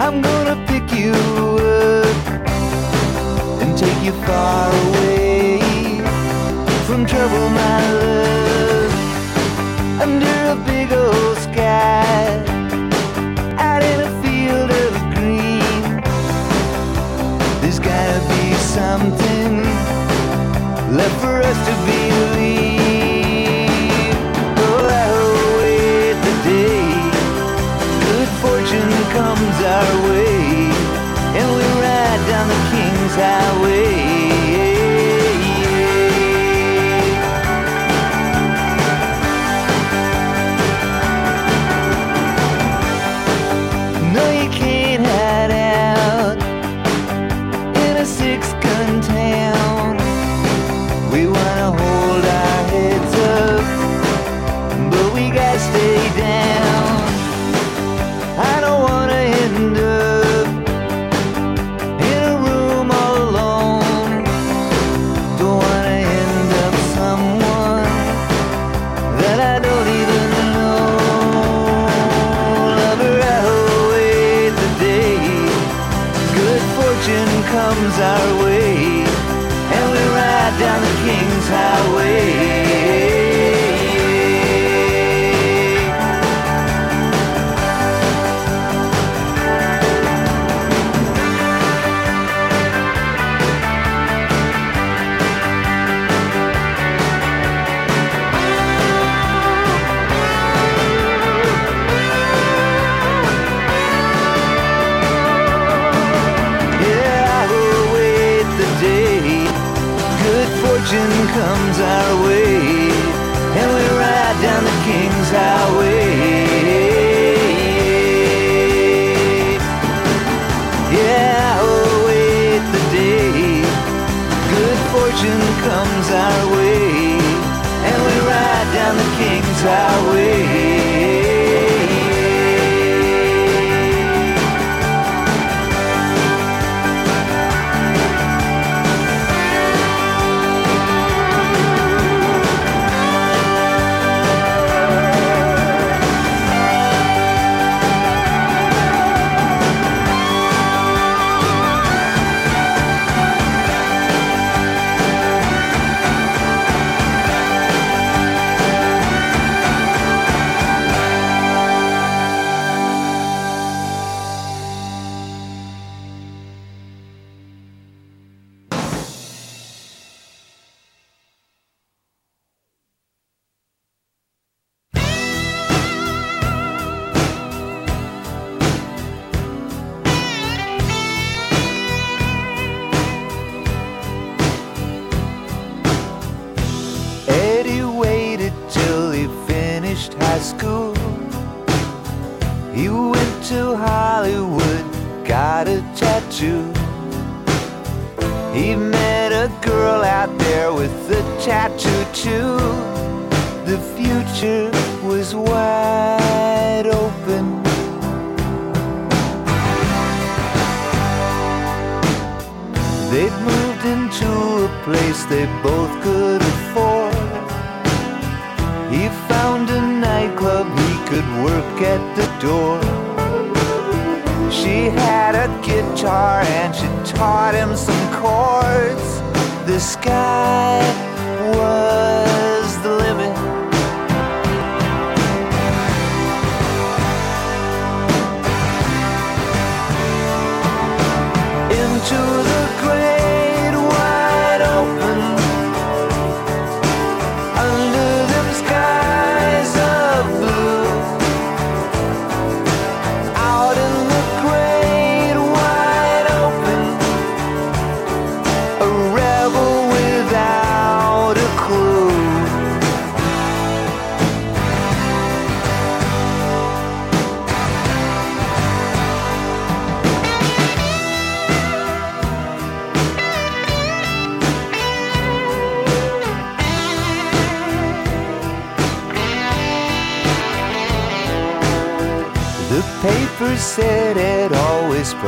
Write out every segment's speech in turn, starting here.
I'm gonna pick you up and take you far away from trouble, my love.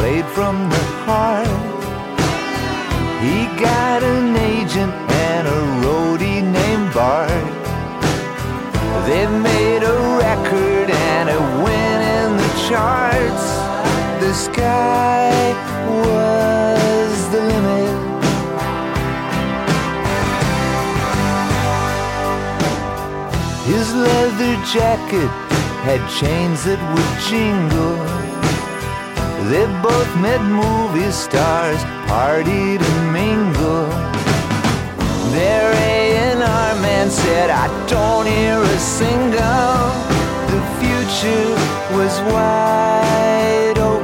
played from the heart. He got an agent and a roadie named Bart. They made a record and it went in the charts. The sky was the limit. His leather jacket had chains that would jingle. They both met movie stars, partied and mingled. Their A&R man said, I don't hear a single. The future was wide open.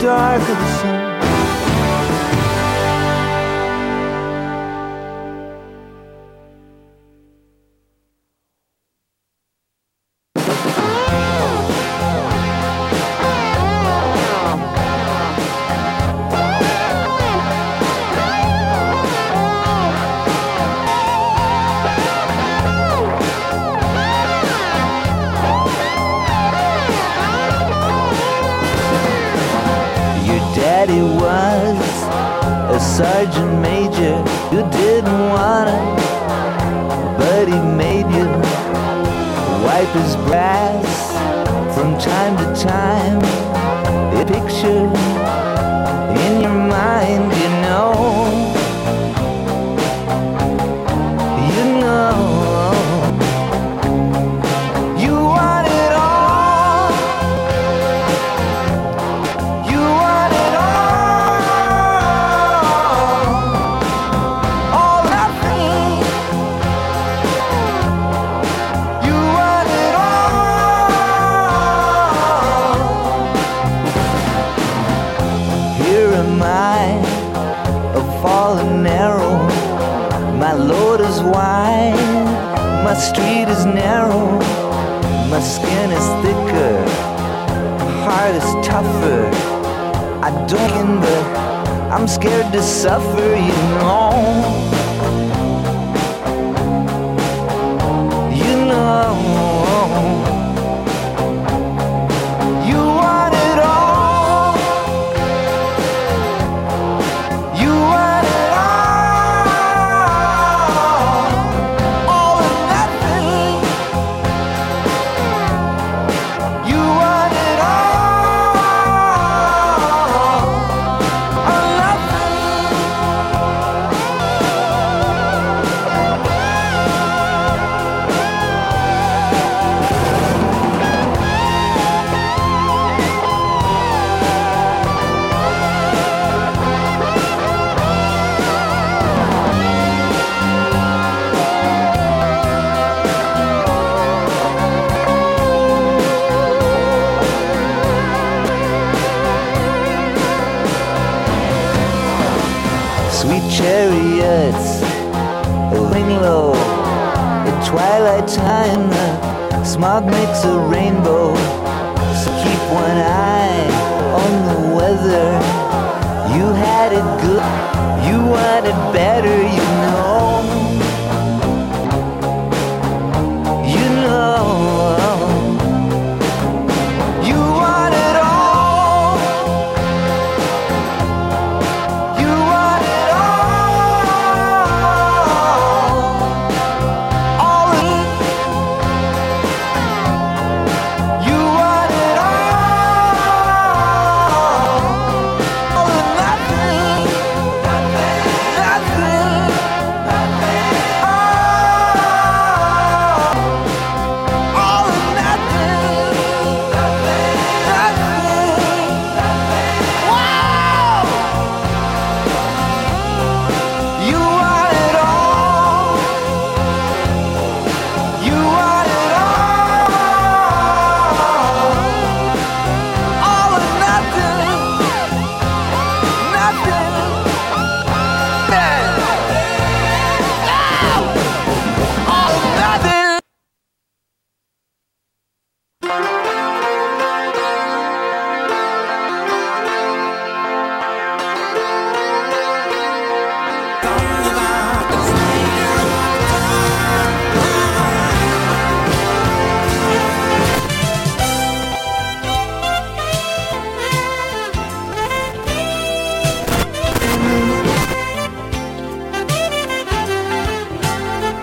Dark of the sun.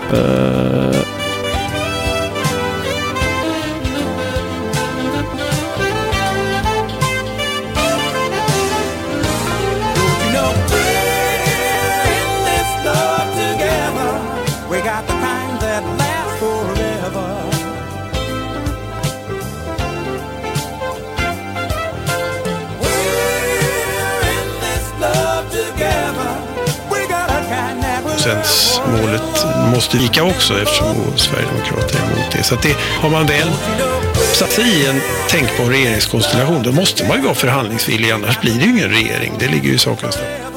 Uh... också eftersom Sverigedemokraterna är emot det. Så det har man väl satt sig i en tänkbar regeringskonstellation då måste man ju vara förhandlingsvillig annars blir det ju ingen regering. Det ligger ju i sakens natur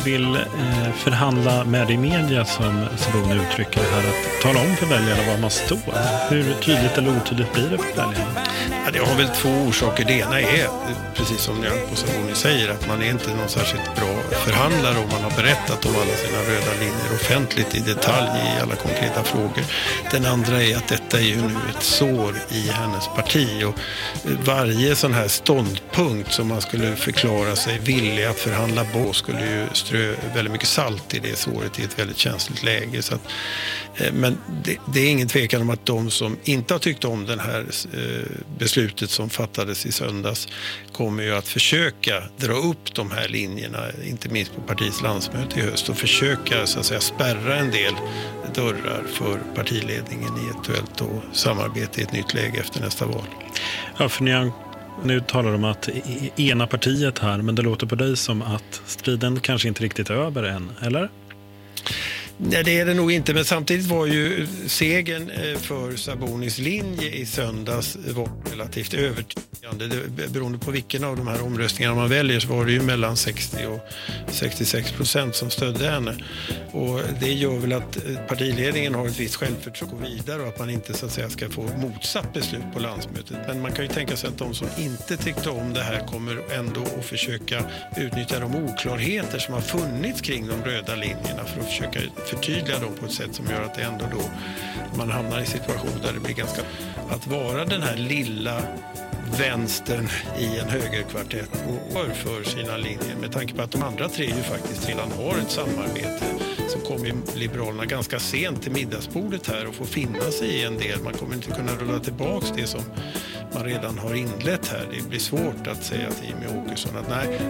inte vill eh, förhandla med dig i media som Sabuni uttrycker det här, att tala om för väljarna var man står. Hur tydligt eller otydligt blir det för väljarna? Ja, det har väl två orsaker. Det ena är, precis som Nyamko Sabuni säger, att man är inte någon särskilt bra förhandlar om man har berättat om alla sina röda linjer offentligt i detalj i alla konkreta frågor. Den andra är att detta är ju nu ett sår i hennes parti och eh, varje sån här ståndpunkt som man skulle förklara sig villig att förhandla bort skulle ju strö väldigt mycket salt i det såret i ett väldigt känsligt läge. Så att, eh, men det, det, är ingen tvekan om att de som inte har tyckt om det här eh, beslutet som fattades i söndags kommer ju att försöka dra upp de här linjerna, inte minst på partiets landsmöte i höst och försöka så att säga spärra en del dörrar för partiledningen i eventuellt samarbete i ett nytt läge efter nästa val. Ja, för ni nu talar du om att e- e- ena partiet här, men det låter på dig som att striden kanske inte riktigt är över än, eller? Nej, det är det nog inte, men samtidigt var ju segern eh, för Sabonis linje i söndags var relativt övertygande. Det, beroende på vilken av de här omröstningarna man väljer så var det ju mellan 60 och 66 procent som stödde henne. Och det gör väl att eh, partiledningen har ett visst självförtroende att gå vidare och att man inte så att säga ska få motsatt beslut på landsmötet. Men man kan ju tänka sig att de som inte tyckte om det här kommer ändå att försöka utnyttja de oklarheter som har funnits kring de röda linjerna för att försöka förtydliga dem på ett sätt som gör att det ändå då man hamnar i situationer där det blir ganska... Att vara den här lilla vänstern i en högerkvartett och för sina linjer med tanke på att de andra tre ju faktiskt redan har ett samarbete så kommer Liberalerna ganska sent till middagsbordet här och får finna sig i en del. Man kommer inte kunna rulla tillbaks det som man redan har inlett här. Det blir svårt att säga till Jimmie Åkesson att nej,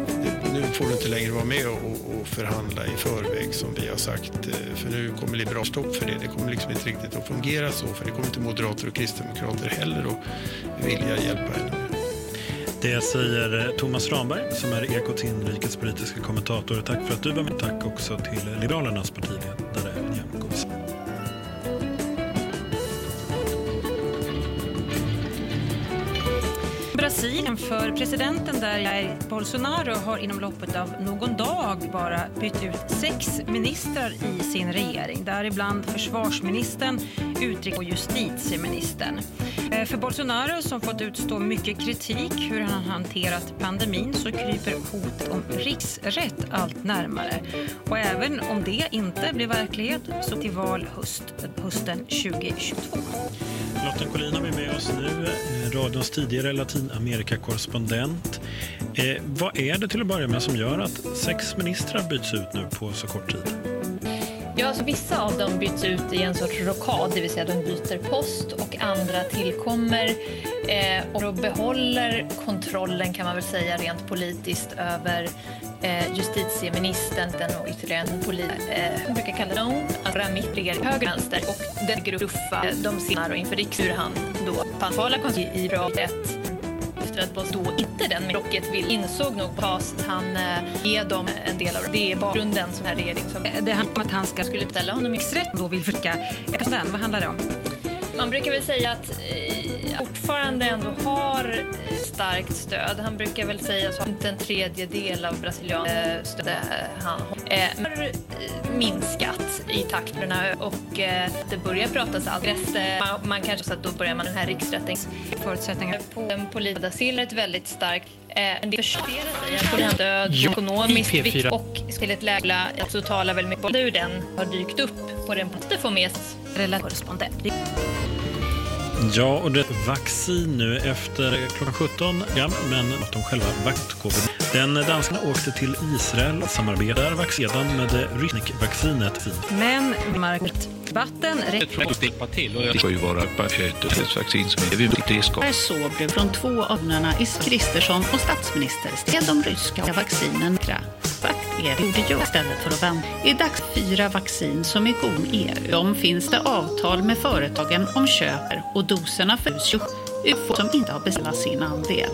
nu får du inte längre vara med och, och förhandla i förväg som vi har sagt. Eh, för nu kommer Liberal stopp för det. Det kommer liksom inte riktigt att fungera så. För det kommer inte moderater och kristdemokrater heller att vilja hjälpa henne. Det säger eh, Thomas Ramberg som är Ekots inrikespolitiska kommentator. Tack för att du var med. Tack också till Liberalernas partiledare Brasilien för presidenten där Jair Bolsonaro har inom loppet av någon dag bara bytt ut sex ministrar i sin regering. Däribland försvarsministern, utrikes och justitieministern. Eh, för Bolsonaro som fått utstå mycket kritik hur han hanterat pandemin så kryper hot om riksrätt allt närmare. Och även om det inte blir verklighet så till val höst, hösten 2022. Lotten Collin har vi med oss nu, eh, radions tidigare Amerikakorrespondent. Eh, vad är det till att börja med som gör att sex ministrar byts ut nu på så kort tid? Ja, alltså vissa av dem byts ut i en sorts rockad, det vill säga de byter post och andra tillkommer eh, och behåller kontrollen kan man väl säga rent politiskt över eh, justitieministern och ytterligare en polis. Eh, brukar kalla dem Ramit mitt höger vänster och den gruffa eh, de senare inför riks hur han då panfala i bra ett efter att då inte den rocket vill insåg nog fast han eh, ger dem en del av det är bakgrunden som här regering som det handlar om att han ska skulle ställa honom i rätt då vill försöka vad handlar det om? Man brukar väl säga att eh, fortfarande ändå har eh, starkt stöd. Han brukar väl säga att inte en tredjedel av brasilian eh, stöd eh, han har eh, minskat i takt med den här och eh, det börjar pratas allt. Man, man kanske så att då börjar man den här riksrätten förutsättningar på en politisk Silva ett väldigt starkt Eh, en del försvarar sig död ekonomiskt viktigt och till ett läge så talar väl mycket om hur den har dykt upp och den måste få med korrespondent. Ja, och det är vaccin nu efter klockan 17, ja, men att de själva vaktcovid. Den danskarna åkte till Israel och samarbetar vaccinan med det vaccinet Men Mark. Vatten räcker till och det ska ju vara ett vaccin som är det ska. Här såg från två av i Kristersson och statsminister är de ryska vaccinen Vakt er gjorde jag istället för att vänta. I dags fyra vaccin som är god EU. De finns det avtal med företagen om köper och doserna för 27 UFO som inte har beställt sin andel.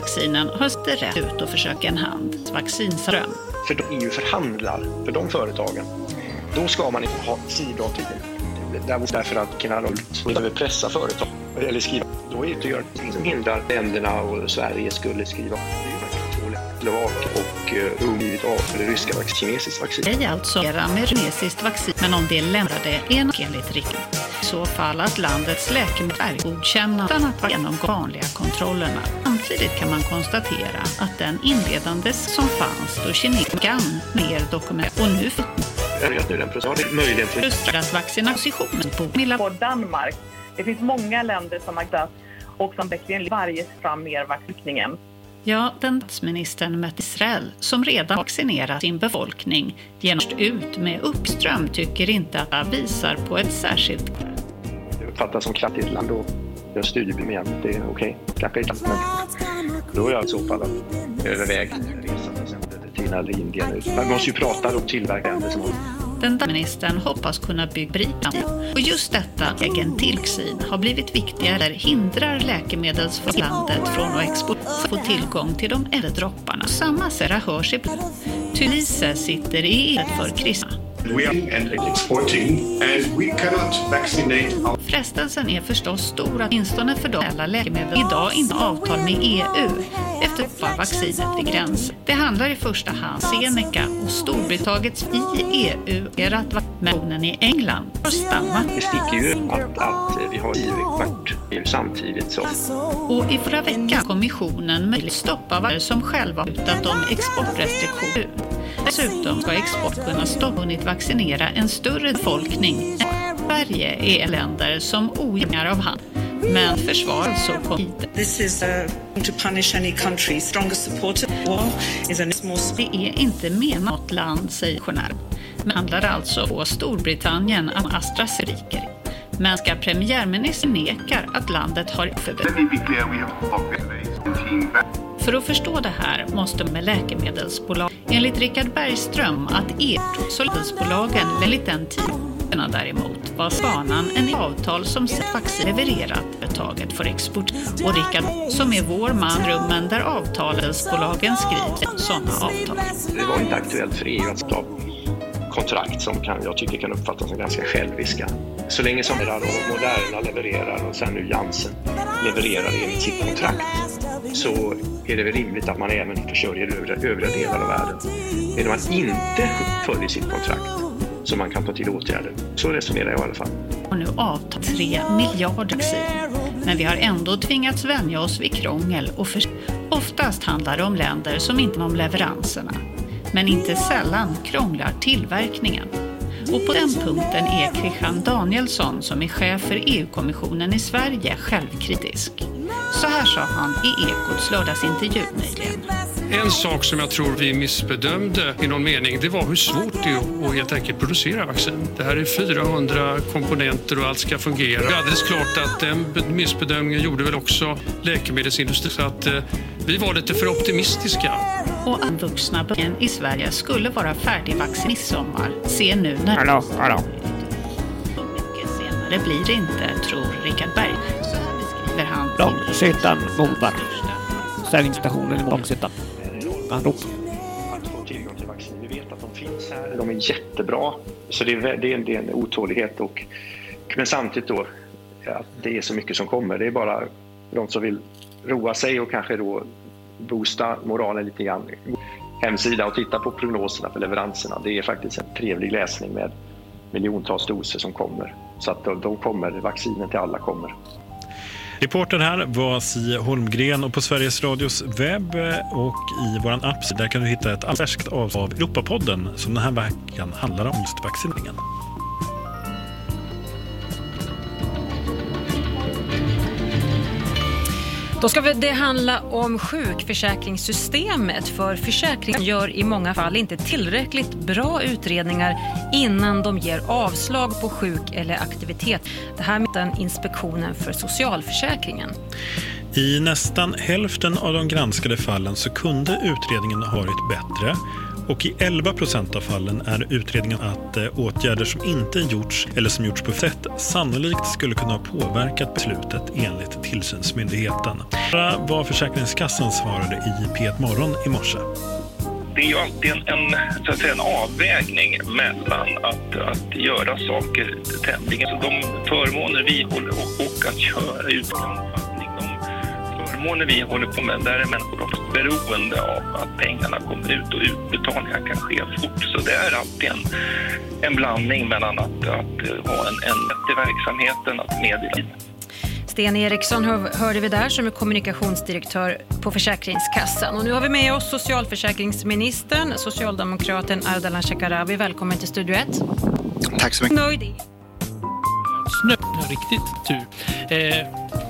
Vaccinen har rätt ut och försöker en hand. Vaccinström. För de EU-förhandlar för de företagen. Då ska man inte ha sida av. Därför att kunna behöver pressa företag eller skriva. Då är det inte ingenting som hindrar länderna och Sverige skulle skriva. Slovak och eh, omgivet av det ryska vaccin, kinesiskt vaccin. Ej alltså med kinesiskt vaccin, men om det lämnade en enligt riktning. I så fall att landets läkemedel godkänna utan att genom vanliga kontrollerna. Samtidigt kan man konstatera att den inledandes som fanns då kinesan mer dokument och nu nu den processen möjligen för att vaccinationen på Danmark. Det finns många länder som har dött och som verkligen varje fram mer vaccineringen. Ja, den statsministern mötte Israel, som redan vaccinerat sin befolkning, genom ut med uppström tycker inte att det visar på ett särskilt... Det uppfattas som kraftigt land och gör studiebemän. Det är okej, okay. kanske inte, men då är jag i så fall övervägt resa till exempel till Kina eller Indien. Man måste ju prata om tillverkande som den ministern hoppas kunna bygga Britannia. Och just detta, egen tillsyn, har blivit viktigare hindrar läkemedelslandet från att exportera få tillgång till de äldre dropparna. Samma sätt hörs ibland. Tulise sitter i ed för kristna. Frestelsen är förstås stor att åtminstone för de alla läkemedel idag inte avtal med EU efter att vaccinet vid gränsen. Det handlar i första hand Seneca och Storbritanniens i EU är att vaccinationen i England har stannat. Det sticker ju att, att vi har IV-kvart samtidigt så. Och i förra veckan kommissionen möjligt stoppa varor som själva utat om exportrestriktioner. Dessutom ska export kunna stoppa vaccinera en större befolkning. Sverige är länder som ogängar av hand men försvar alltså på This is uh, to punish any country. Strongest supporter war is a small... Det är inte menat land, säger journal. Men handlar alltså på Storbritannien om AstraZeneca. Men ska premiärministern nekar att landet har förbud. För att förstå det här måste med läkemedelsbolag, enligt Richard Bergström, att e-läkemedelsbolagen enligt den tiden däremot var banan en avtal som Vaccin levererat företaget för export och Rickard som är vår man rummen där avtalsbolagen skriver sådana avtal. Det var inte aktuellt för EU att ta kontrakt som kan, jag tycker kan uppfattas som ganska själviska. Så länge som Moderna levererar och sen nu Janssen levererar enligt sitt kontrakt så är det väl rimligt att man även försörjer övriga, övriga delar av världen. Men om man inte följer sitt kontrakt så man kan ta till åtgärder. Så resonerar jag i alla fall. Och nu avtar 3 miljarder vaccin. Men vi har ändå tvingats vänja oss vid krångel och för... Oftast handlar det om länder som inte om leveranserna. Men inte sällan krånglar tillverkningen. Och på den punkten är Christian Danielsson, som är chef för EU-kommissionen i Sverige, självkritisk. Så här sa han i Ekots lördagsintervju nyligen. En sak som jag tror vi missbedömde i någon mening, det var hur svårt det är att helt enkelt producera vaccin. Det här är 400 komponenter och allt ska fungera. Det är alldeles klart att den missbedömningen gjorde väl också läkemedelsindustrin. Så att eh, vi var lite för optimistiska. Och att vuxna i Sverige skulle vara färdigvaccinerade midsommar. Se nu när... Hallå, hallå. Så mycket senare blir det inte, tror Richard Berg. Långshyttan motar. Ställningsstationen i Långshyttan. Anrop. Tillgång till vaccin. Vi vet att de finns här. De är jättebra. Så det är, det är, en, det är en otålighet. Och, men samtidigt då att det är så mycket som kommer. Det är bara de som vill roa sig och kanske då boosta moralen lite grann. Hemsida och titta på prognoserna för leveranserna. Det är faktiskt en trevlig läsning med miljontals doser som kommer. Så att de kommer, vaccinen till alla kommer. Reporten här var Si Holmgren och på Sveriges Radios webb och i vår app där kan du hitta ett färskt avsnitt av Europapodden som den här veckan handlar om just vaccineringen. Då ska det handla om sjukförsäkringssystemet för försäkringen gör i många fall inte tillräckligt bra utredningar innan de ger avslag på sjuk eller aktivitet. Det här med Inspektionen för socialförsäkringen. I nästan hälften av de granskade fallen så kunde utredningen ha varit bättre och i 11 procent av fallen är utredningen att eh, åtgärder som inte gjorts eller som gjorts på sätt sannolikt skulle kunna ha påverkat beslutet enligt tillsynsmyndigheten. Det var Försäkringskassan svarade i P1 Morgon i morse. Det är ju alltid en, en, så att säga, en avvägning mellan att, att göra saker tämligen... De förmåner vi håller och, och att köra ut förmåner vi håller på med, där är människor också beroende av att pengarna kommer ut och utbetalningar kan ske fort. Så det är alltid en, en blandning mellan att, att ha en, en i verksamheten, att meddela Sten Eriksson hörde vi där som är kommunikationsdirektör på Försäkringskassan. Och nu har vi med oss socialförsäkringsministern, socialdemokraten Ardalan Shekarabi. Välkommen till Studio 1. Tack så mycket. Nöjd? Snö, riktigt tur. Eh,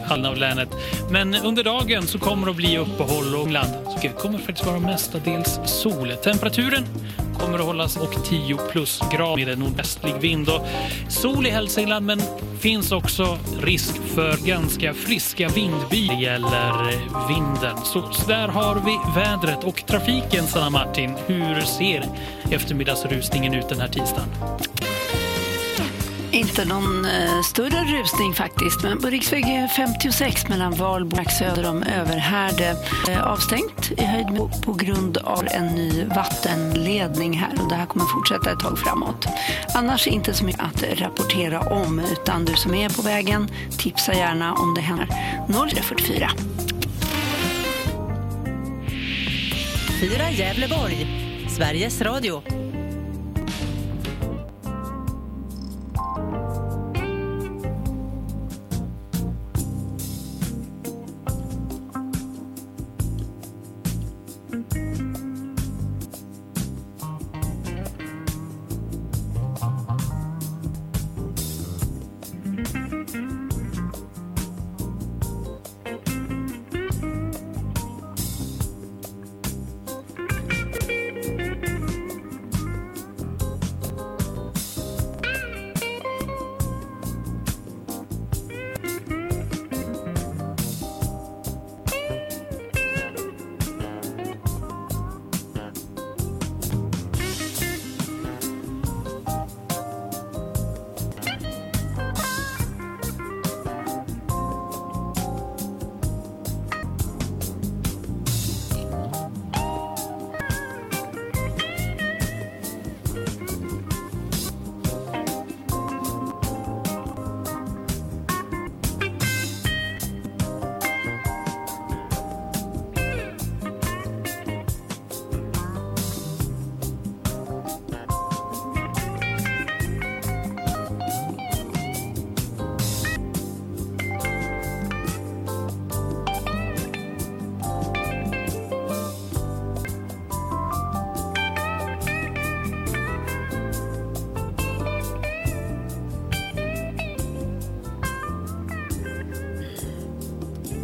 halvan av länet. Men under dagen så kommer det att bli uppehåll och land. Så det kommer faktiskt vara mestadels sol. Temperaturen kommer att hållas och 10 plusgrad med en nordvästlig vind. Och sol i Hälsingland men finns också risk för ganska friska vindbyar det gäller eh, vinden. Så, så där har vi vädret och trafiken, Sanna Martin. Hur ser eftermiddagsrusningen ut den här tisdagen? Inte någon eh, större rusning faktiskt, men på riksväg eh, 56 mellan Valbo och söder om Överhärde eh, avstängt i höjd med... på grund av en ny vattenledning här och det här kommer fortsätta ett tag framåt. Annars inte så mycket att rapportera om utan du som är på vägen, tipsa gärna om det händer 044. Fyra Gävleborg, Sveriges Radio.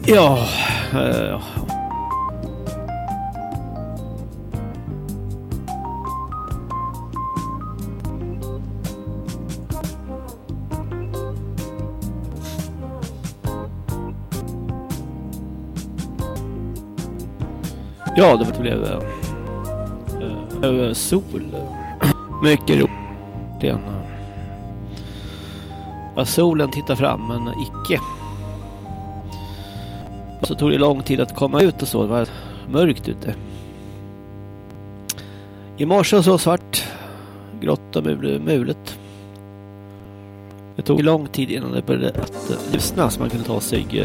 Ja... Uh, Ja, det blev äh, äh, sol. Mycket roligt. Ja, solen tittar fram, men icke. Så tog det lång tid att komma ut och så. Det var mörkt ute. I morse så svart, grått och mulet. Det tog lång tid innan det började att ljusna så man kunde ta sig Ja,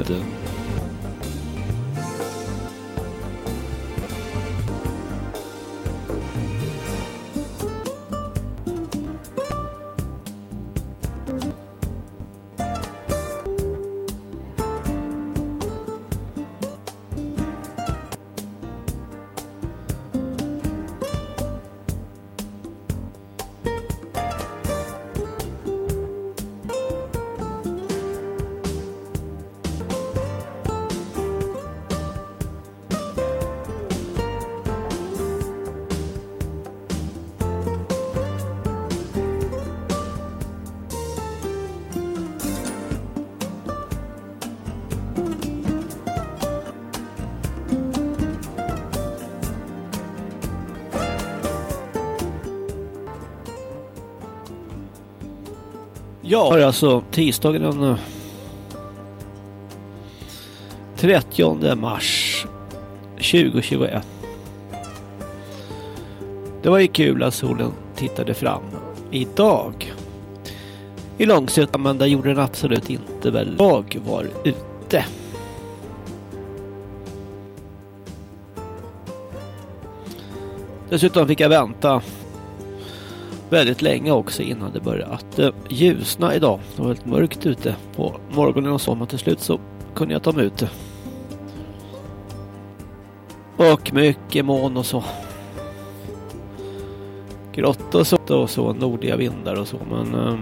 alltså tisdagen den eh, 30 mars 2021. Det var ju kul att solen tittade fram idag. I Långsötan, men där gjorde den absolut inte väl. Jag var ute. Dessutom fick jag vänta väldigt länge också innan det började att eh, ljusna idag. Det var väldigt mörkt ute på morgonen och så, men till slut så kunde jag ta mig ut. Och mycket moln och så. Grått och så, och så nordiga vindar och så, men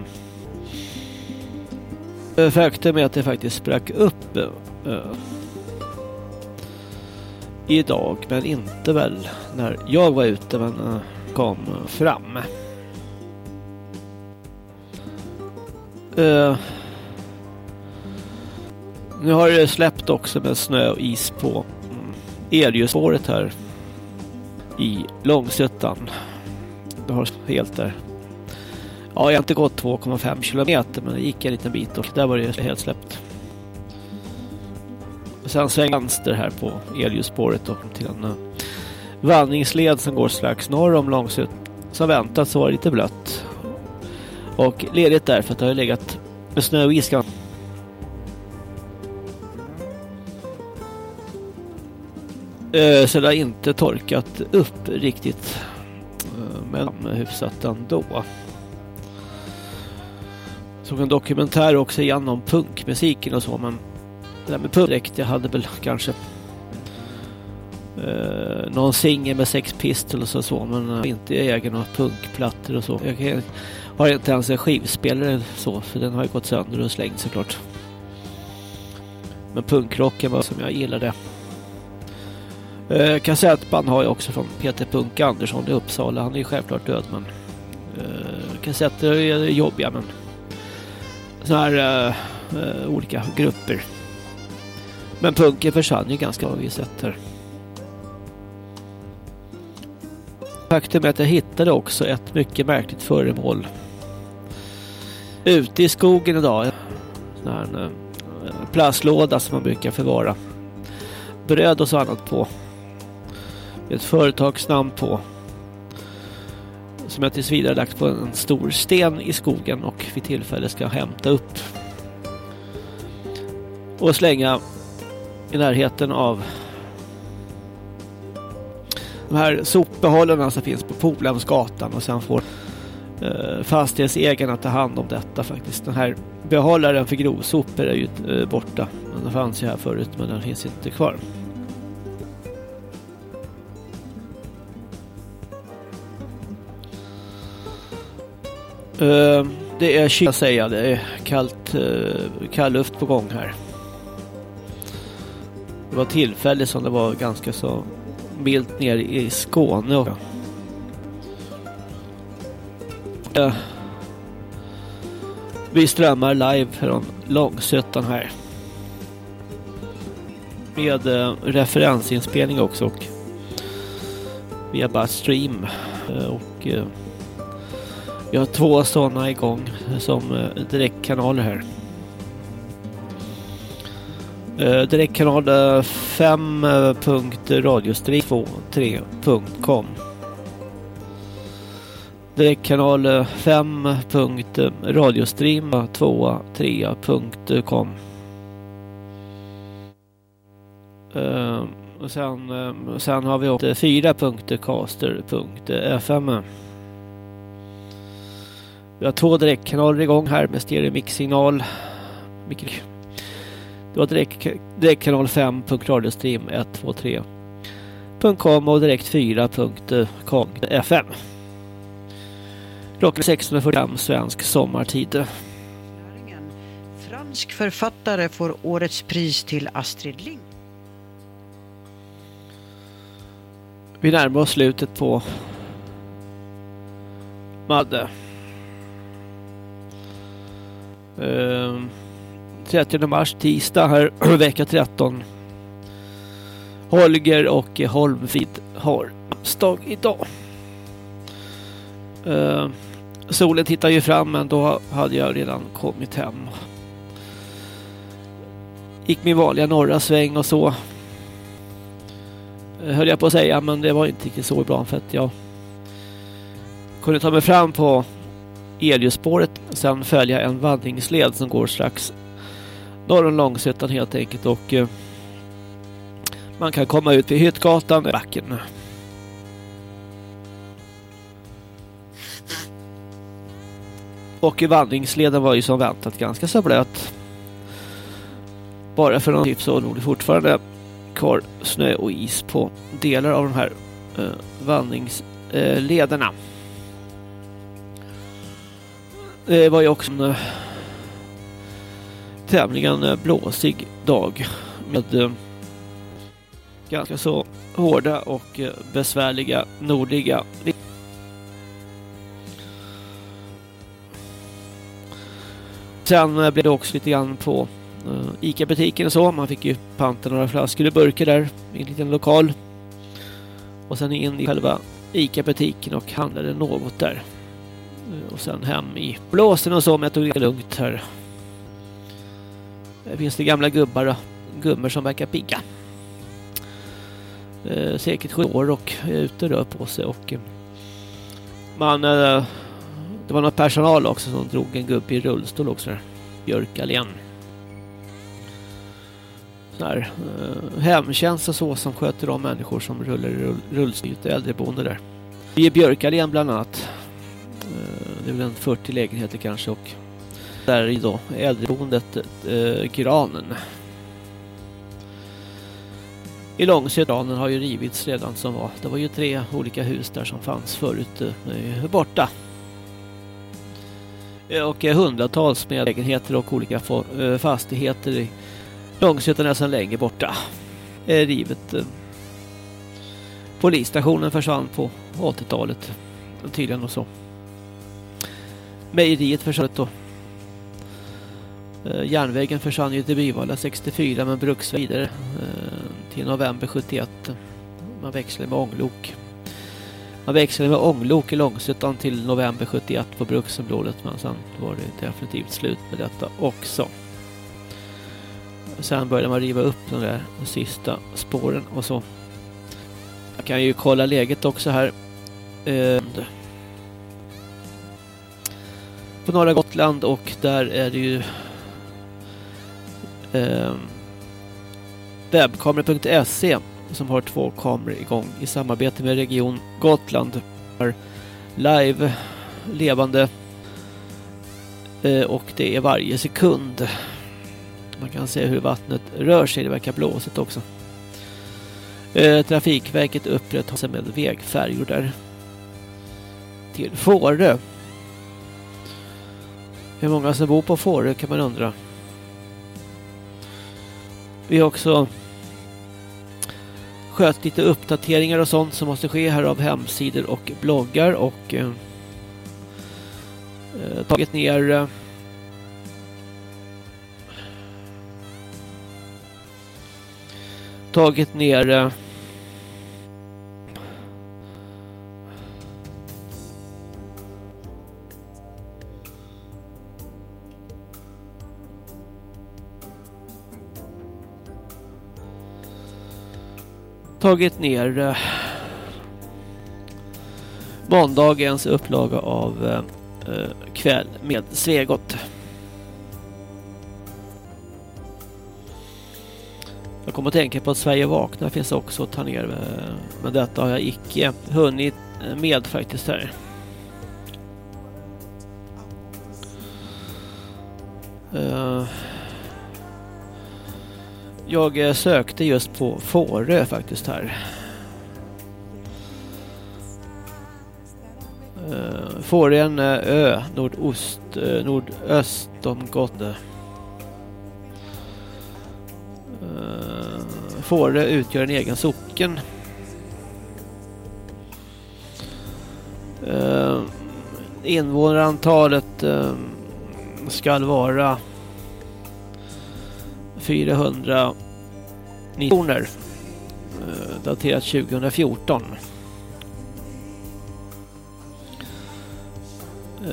eh, faktum är att det faktiskt sprack upp eh, idag, men inte väl när jag var ute, men eh, kom fram. Uh, nu har det släppt också med snö och is på mm, elljusspåret här i Långsuttan. Det har helt där. Ja, jag har inte gått 2,5 kilometer men det gick en liten bit och där var det helt släppt. Och sen sväng vänster här på elljusspåret och till en uh, vandringsled som går strax norr om Långsuttan. Som väntat så var det lite blött. Och ledigt där för att det har legat med snö och is. Eh, så det har inte torkat upp riktigt. Eh, men hyfsat ändå. Såg en dokumentär också igen om punkmusiken och så men det där med punk direkt, jag hade väl kanske eh, någon singel med sex pistols och så men inte egen och punkplattor och så. Jag har inte ens en skivspelare så för den har ju gått sönder och slängt såklart. Men punkrocken var som jag gillade. Eh, kassettband har jag också från Peter Punk Andersson i Uppsala. Han är ju självklart död men eh, kassetter är jobbiga men sådana här eh, eh, olika grupper. Men punken försvann ju ganska har vi sett här. Faktum är att jag hittade också ett mycket märkligt föremål. Ute i skogen idag. Sån här en plastlåda som man brukar förvara bröd och så annat på. Ett företagsnamn på. Som jag tills vidare lagt på en stor sten i skogen och vid tillfälle ska hämta upp. Och slänga i närheten av de här sopbehållarna som finns på Polhemsgatan och sen får Eh, fastighetsägarna ta hand om detta faktiskt. Den här behållaren för grovsopor är ju eh, borta. Den fanns ju här förut men den finns inte kvar. Eh, det är kyla säga, det är kallt, kall luft på gång här. Det var tillfälligt som det var ganska så milt nere i Skåne. Uh, vi strömmar live från Långsötan här. Med eh, referensinspelning också och via bara stream eh, och eh, vi har två sådana igång som direktkanaler här. Direktkanal 5.radiostream23.com Direktkanal 5.radiostream23.com ehm, och sen, ehm, sen har vi också 4.caster.fm vi har två direktkanaler igång här med stereomixsignal. Det var direkt, direktkanal 5.radiostream123.com och direkt 4.com.fm. Klockan 16.45 svensk sommartid. Fransk författare får årets pris till Astrid Lindgren. Vi närmar oss slutet på Madde. 30 mars, tisdag här, vecka 13. Holger och Holmvid har namnsdag idag. Uh, solen tittar ju fram men då hade jag redan kommit hem. Gick min vanliga norra sväng och så. Eh, höll jag på att säga men det var inte riktigt så bra för att jag kunde ta mig fram på Elljusspåret. Sen följa en vandringsled som går strax norr om Långsötan helt enkelt och eh, man kan komma ut vid Hyttgatan i backen. Och vandringsleden var ju som väntat ganska så blöt. Bara för någon tips så låg det fortfarande kvar snö och is på delar av de här eh, vandringslederna. Eh, det var ju också en eh, tämligen eh, blåsig dag med eh, ganska så hårda och eh, besvärliga nordliga Sen eh, blev det också lite grann på eh, Ica-butiken och så. Man fick ju panta några flaskor och burkar där i en liten lokal. Och sen in i själva Ica-butiken och handlade något där. Eh, och sen hem i blåsen och så, men jag tog det lugnt här. Det finns det gamla gubbar och gummor som verkar pigga. Eh, säkert sju år och är ute och rör på sig och man eh, det var någon personal också som drog en gubbe i rullstol också där. Björkalen. Så här, eh, hemtjänst och så som sköter de människor som rullar i rull, rullstol i äldreboende där. Vi är Björkalen bland annat. Eh, det är väl en 40 lägenheter kanske och där är då äldreboendet eh, Granen. I Långsötranen har ju rivits redan som var. Det var ju tre olika hus där som fanns förut eh, borta. Eh, och eh, hundratals med lägenheter och olika eh, fastigheter i Långsötan är sedan länge borta. Är rivet. Polisstationen försvann på 80-talet. Tydligen och så. Mejeriet försvann då. Järnvägen försvann ju till Byvalla 64 men bruks vidare till november 71. Man växlade med ånglok. Man växlade med ånglok i Långsuttan till november 71 på bruksområdet men sen var det definitivt slut med detta också. Sen började man riva upp de där sista spåren och så. Jag kan ju kolla läget också här. Ehm, på norra Gotland och där är det ju eh, webbkameror.se som har två kameror igång i samarbete med Region Gotland. Live, levande eh, och det är varje sekund. Man kan se hur vattnet rör sig, det verkar blåsigt också. Eh, Trafikverket upprätthåller sig med vägfärjor där. Till Fårö. Hur många som bor på Fårö kan man undra. Vi har också skött lite uppdateringar och sånt som måste ske här av hemsidor och bloggar och eh, eh tagit ner eh, tagit ner eh, tagit ner eh, måndagens upplaga av eh, eh, kväll med Svegot. Jag kommer att tänka på att Sverige vaknar finns också att ta ner. Eh, men detta har jag icke hunnit eh, med faktiskt här. Uh, jag eh, sökte just på Fårö faktiskt här. Eh, Fårö är en eh, ö nordost, nordöst om Godde. Fårö utgör en egen socken. Invånarantalet ska vara 400 miljoner eh, daterat 2014. Eh,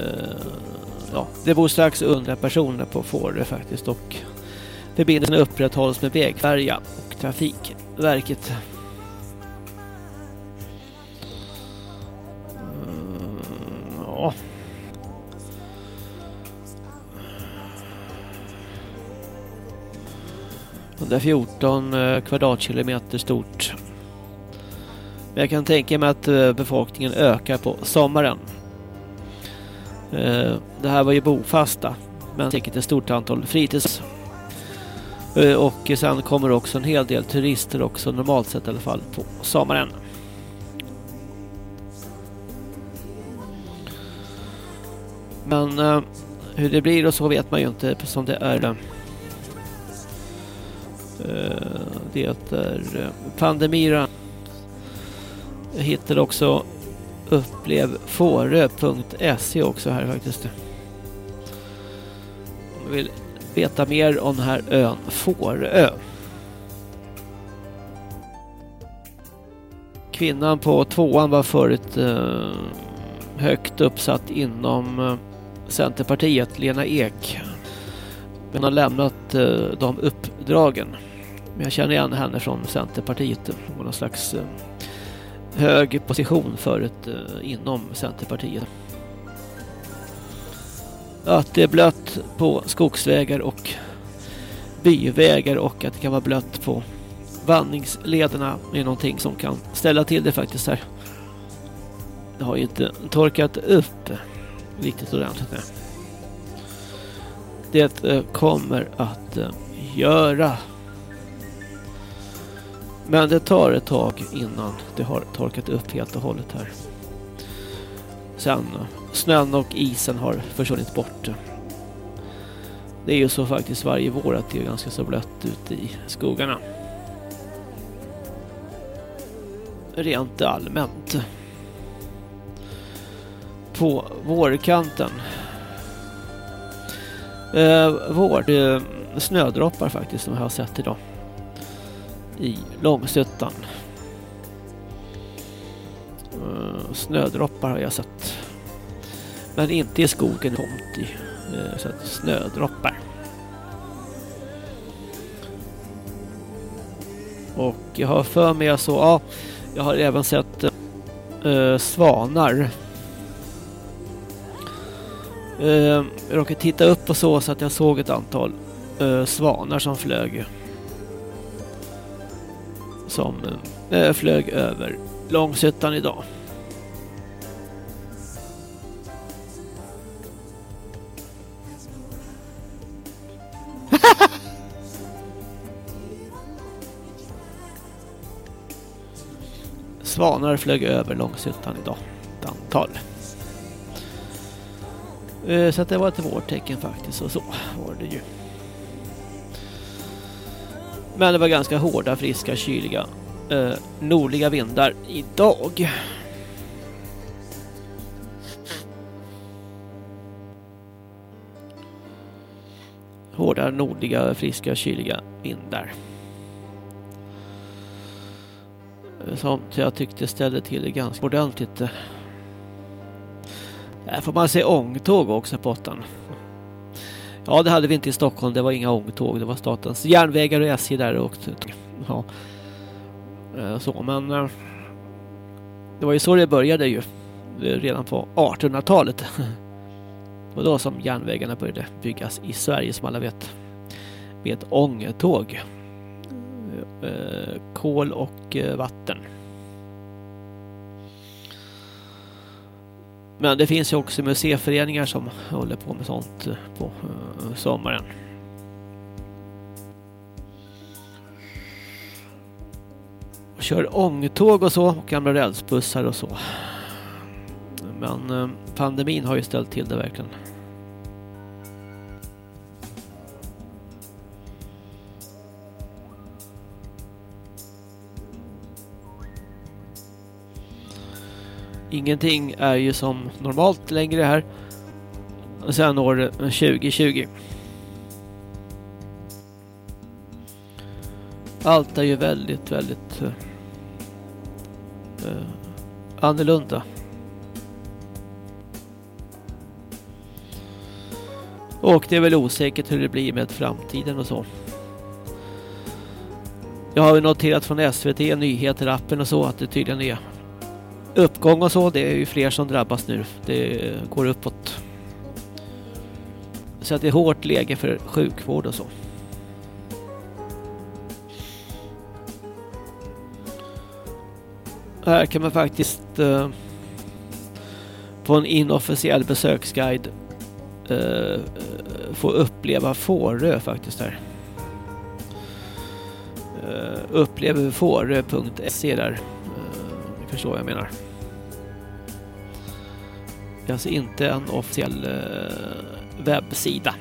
ja, det bor strax under personer på Fårö faktiskt och förbindelsen upprätthålls med vägfärja och Trafikverket. Det är 14 eh, kvadratkilometer stort. Men jag kan tänka mig att eh, befolkningen ökar på sommaren. Eh, det här var ju bofasta, men säkert ett stort antal fritids. Och sen kommer också en hel del turister också, normalt sett i alla fall, på sommaren. Men hur det blir och så vet man ju inte som det är. Eh, det är eh, pandemira. Jag hittade också upplevfårö.se också här faktiskt. Om du vill veta mer om den här ön Fårö. Kvinnan på tvåan var förut eh, högt uppsatt inom Centerpartiet, Lena Ek. Men har lämnat eh, de uppdragen. Men jag känner igen henne från Centerpartiet. Hon har någon slags eh, hög position förut eh, inom Centerpartiet. Att det är blött på skogsvägar och byvägar och att det kan vara blött på vandringslederna är någonting som kan ställa till det faktiskt här. Det har ju inte torkat upp riktigt ordentligt nu. Det eh, kommer att eh, göra men det tar ett tag innan det har torkat upp helt och hållet här. Sen eh, snön och isen har försvunnit bort. Det är ju så faktiskt varje vår att det är ganska så blött ute i skogarna. Rent allmänt. På vårkanten. Eh, vår, eh, snödroppar faktiskt som jag har sett idag i Långsuttan. Eh, snödroppar har jag sett. Men inte i skogen tomt i. eh, så snödroppar. Och jag har för mig så, ja, jag har även sett eh, svanar. Eh, jag råkade titta upp och så så att jag såg ett antal eh, svanar som flög som eh, flög över Långsötan idag. Svanar flög över Långsötan idag. Ett antal. Eh, så att det var ett vårtecken faktiskt och så var det ju. Men det var ganska hårda, friska, kyliga eh, nordliga vindar idag. Hårda, nordliga, friska, kyliga vindar. Eh, som jag tyckte ställde till det ganska ordentligt. Eh. Här får man se ångtåg också på åttan. Ja, det hade vi inte i Stockholm. Det var inga ångtåg. Det var statens järnvägar och SJ där och ja. Eh, så, men eh, det var ju så det började ju eh, redan på 1800-talet. Och då som järnvägarna började byggas i Sverige som alla vet. Med ångtåg. Kol och vatten. Men det finns ju också museiföreningar som håller på med sånt eh, på eh, sommaren. Och kör ångtåg och så och gamla rälsbussar och så. Men eh, pandemin har ju ställt till det verkligen. Ingenting är ju som normalt längre här. Sen år 2020. Allt är ju väldigt, väldigt uh, annorlunda. Och det är väl osäkert hur det blir med framtiden och så. Jag har ju noterat från SVT, nyheter, appen och så att det tydligen är uppgång och så. Det är ju fler som drabbas nu. Det går uppåt. Så att det är hårt läge för sjukvård och så. Här kan man faktiskt eh, på en inofficiell besöksguide eh, få uppleva Fårö faktiskt här. Eh, uh, uppleverfårö.se där. Uh, ni förstår vad jag menar. Det är alltså inte en officiell uh, webbsida.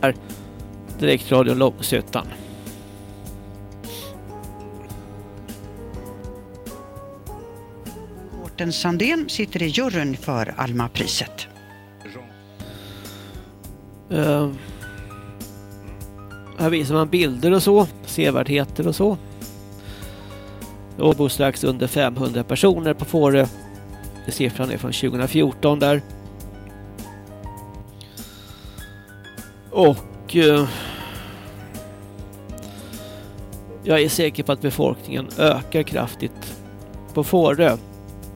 Här. Direktradio Långsötan. Mårten Sandén sitter i juryn för Alma-priset. Uh, här visar man bilder och så, sevärdheter och så. Och bor strax under 500 personer på Fårö. Siffran är från 2014 där. Och Eh, jag är säker på att befolkningen ökar kraftigt på Fårö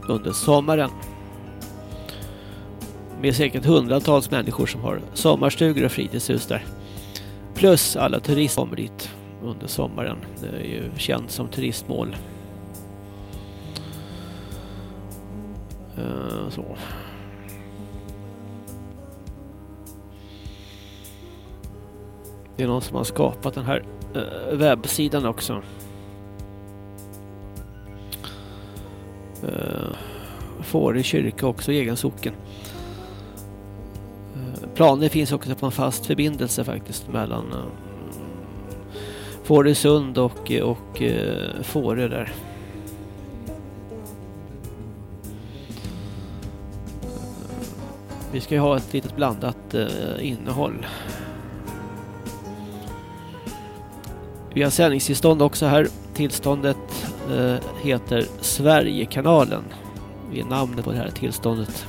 under sommaren med säkert hundratals människor som har sommarstugor och fritidshus där. Plus alla turister kommer dit under sommaren. Det är ju känt som turistmål. Eh, så. Det är någon som har skapat den här eh, webbsidan också. Eh, Fårö kyrka också, egen socken. Planer finns också på en fast förbindelse faktiskt mellan Fårösund och, och Fårö där. Vi ska ju ha ett litet blandat eh, innehåll. Vi har sändningstillstånd också här. Tillståndet eh, heter Sverigekanalen. Det är namnet på det här tillståndet.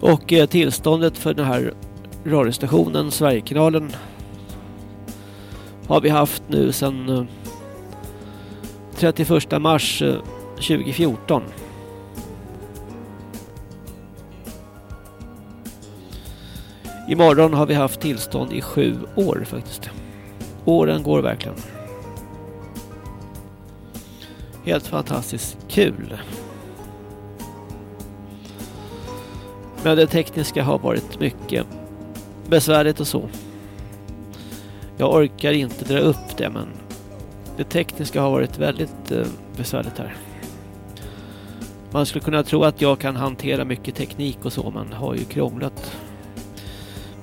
Och eh, tillståndet för den här radiostationen, Sverigekanalen, har vi haft nu sedan eh, 31 mars eh, 2014. Imorgon har vi haft tillstånd i sju år faktiskt. Åren går verkligen. Helt fantastiskt kul. Men det tekniska har varit mycket besvärligt och så. Jag orkar inte dra upp det men det tekniska har varit väldigt eh, besvärligt här. Man skulle kunna tro att jag kan hantera mycket teknik och så men har ju krånglat.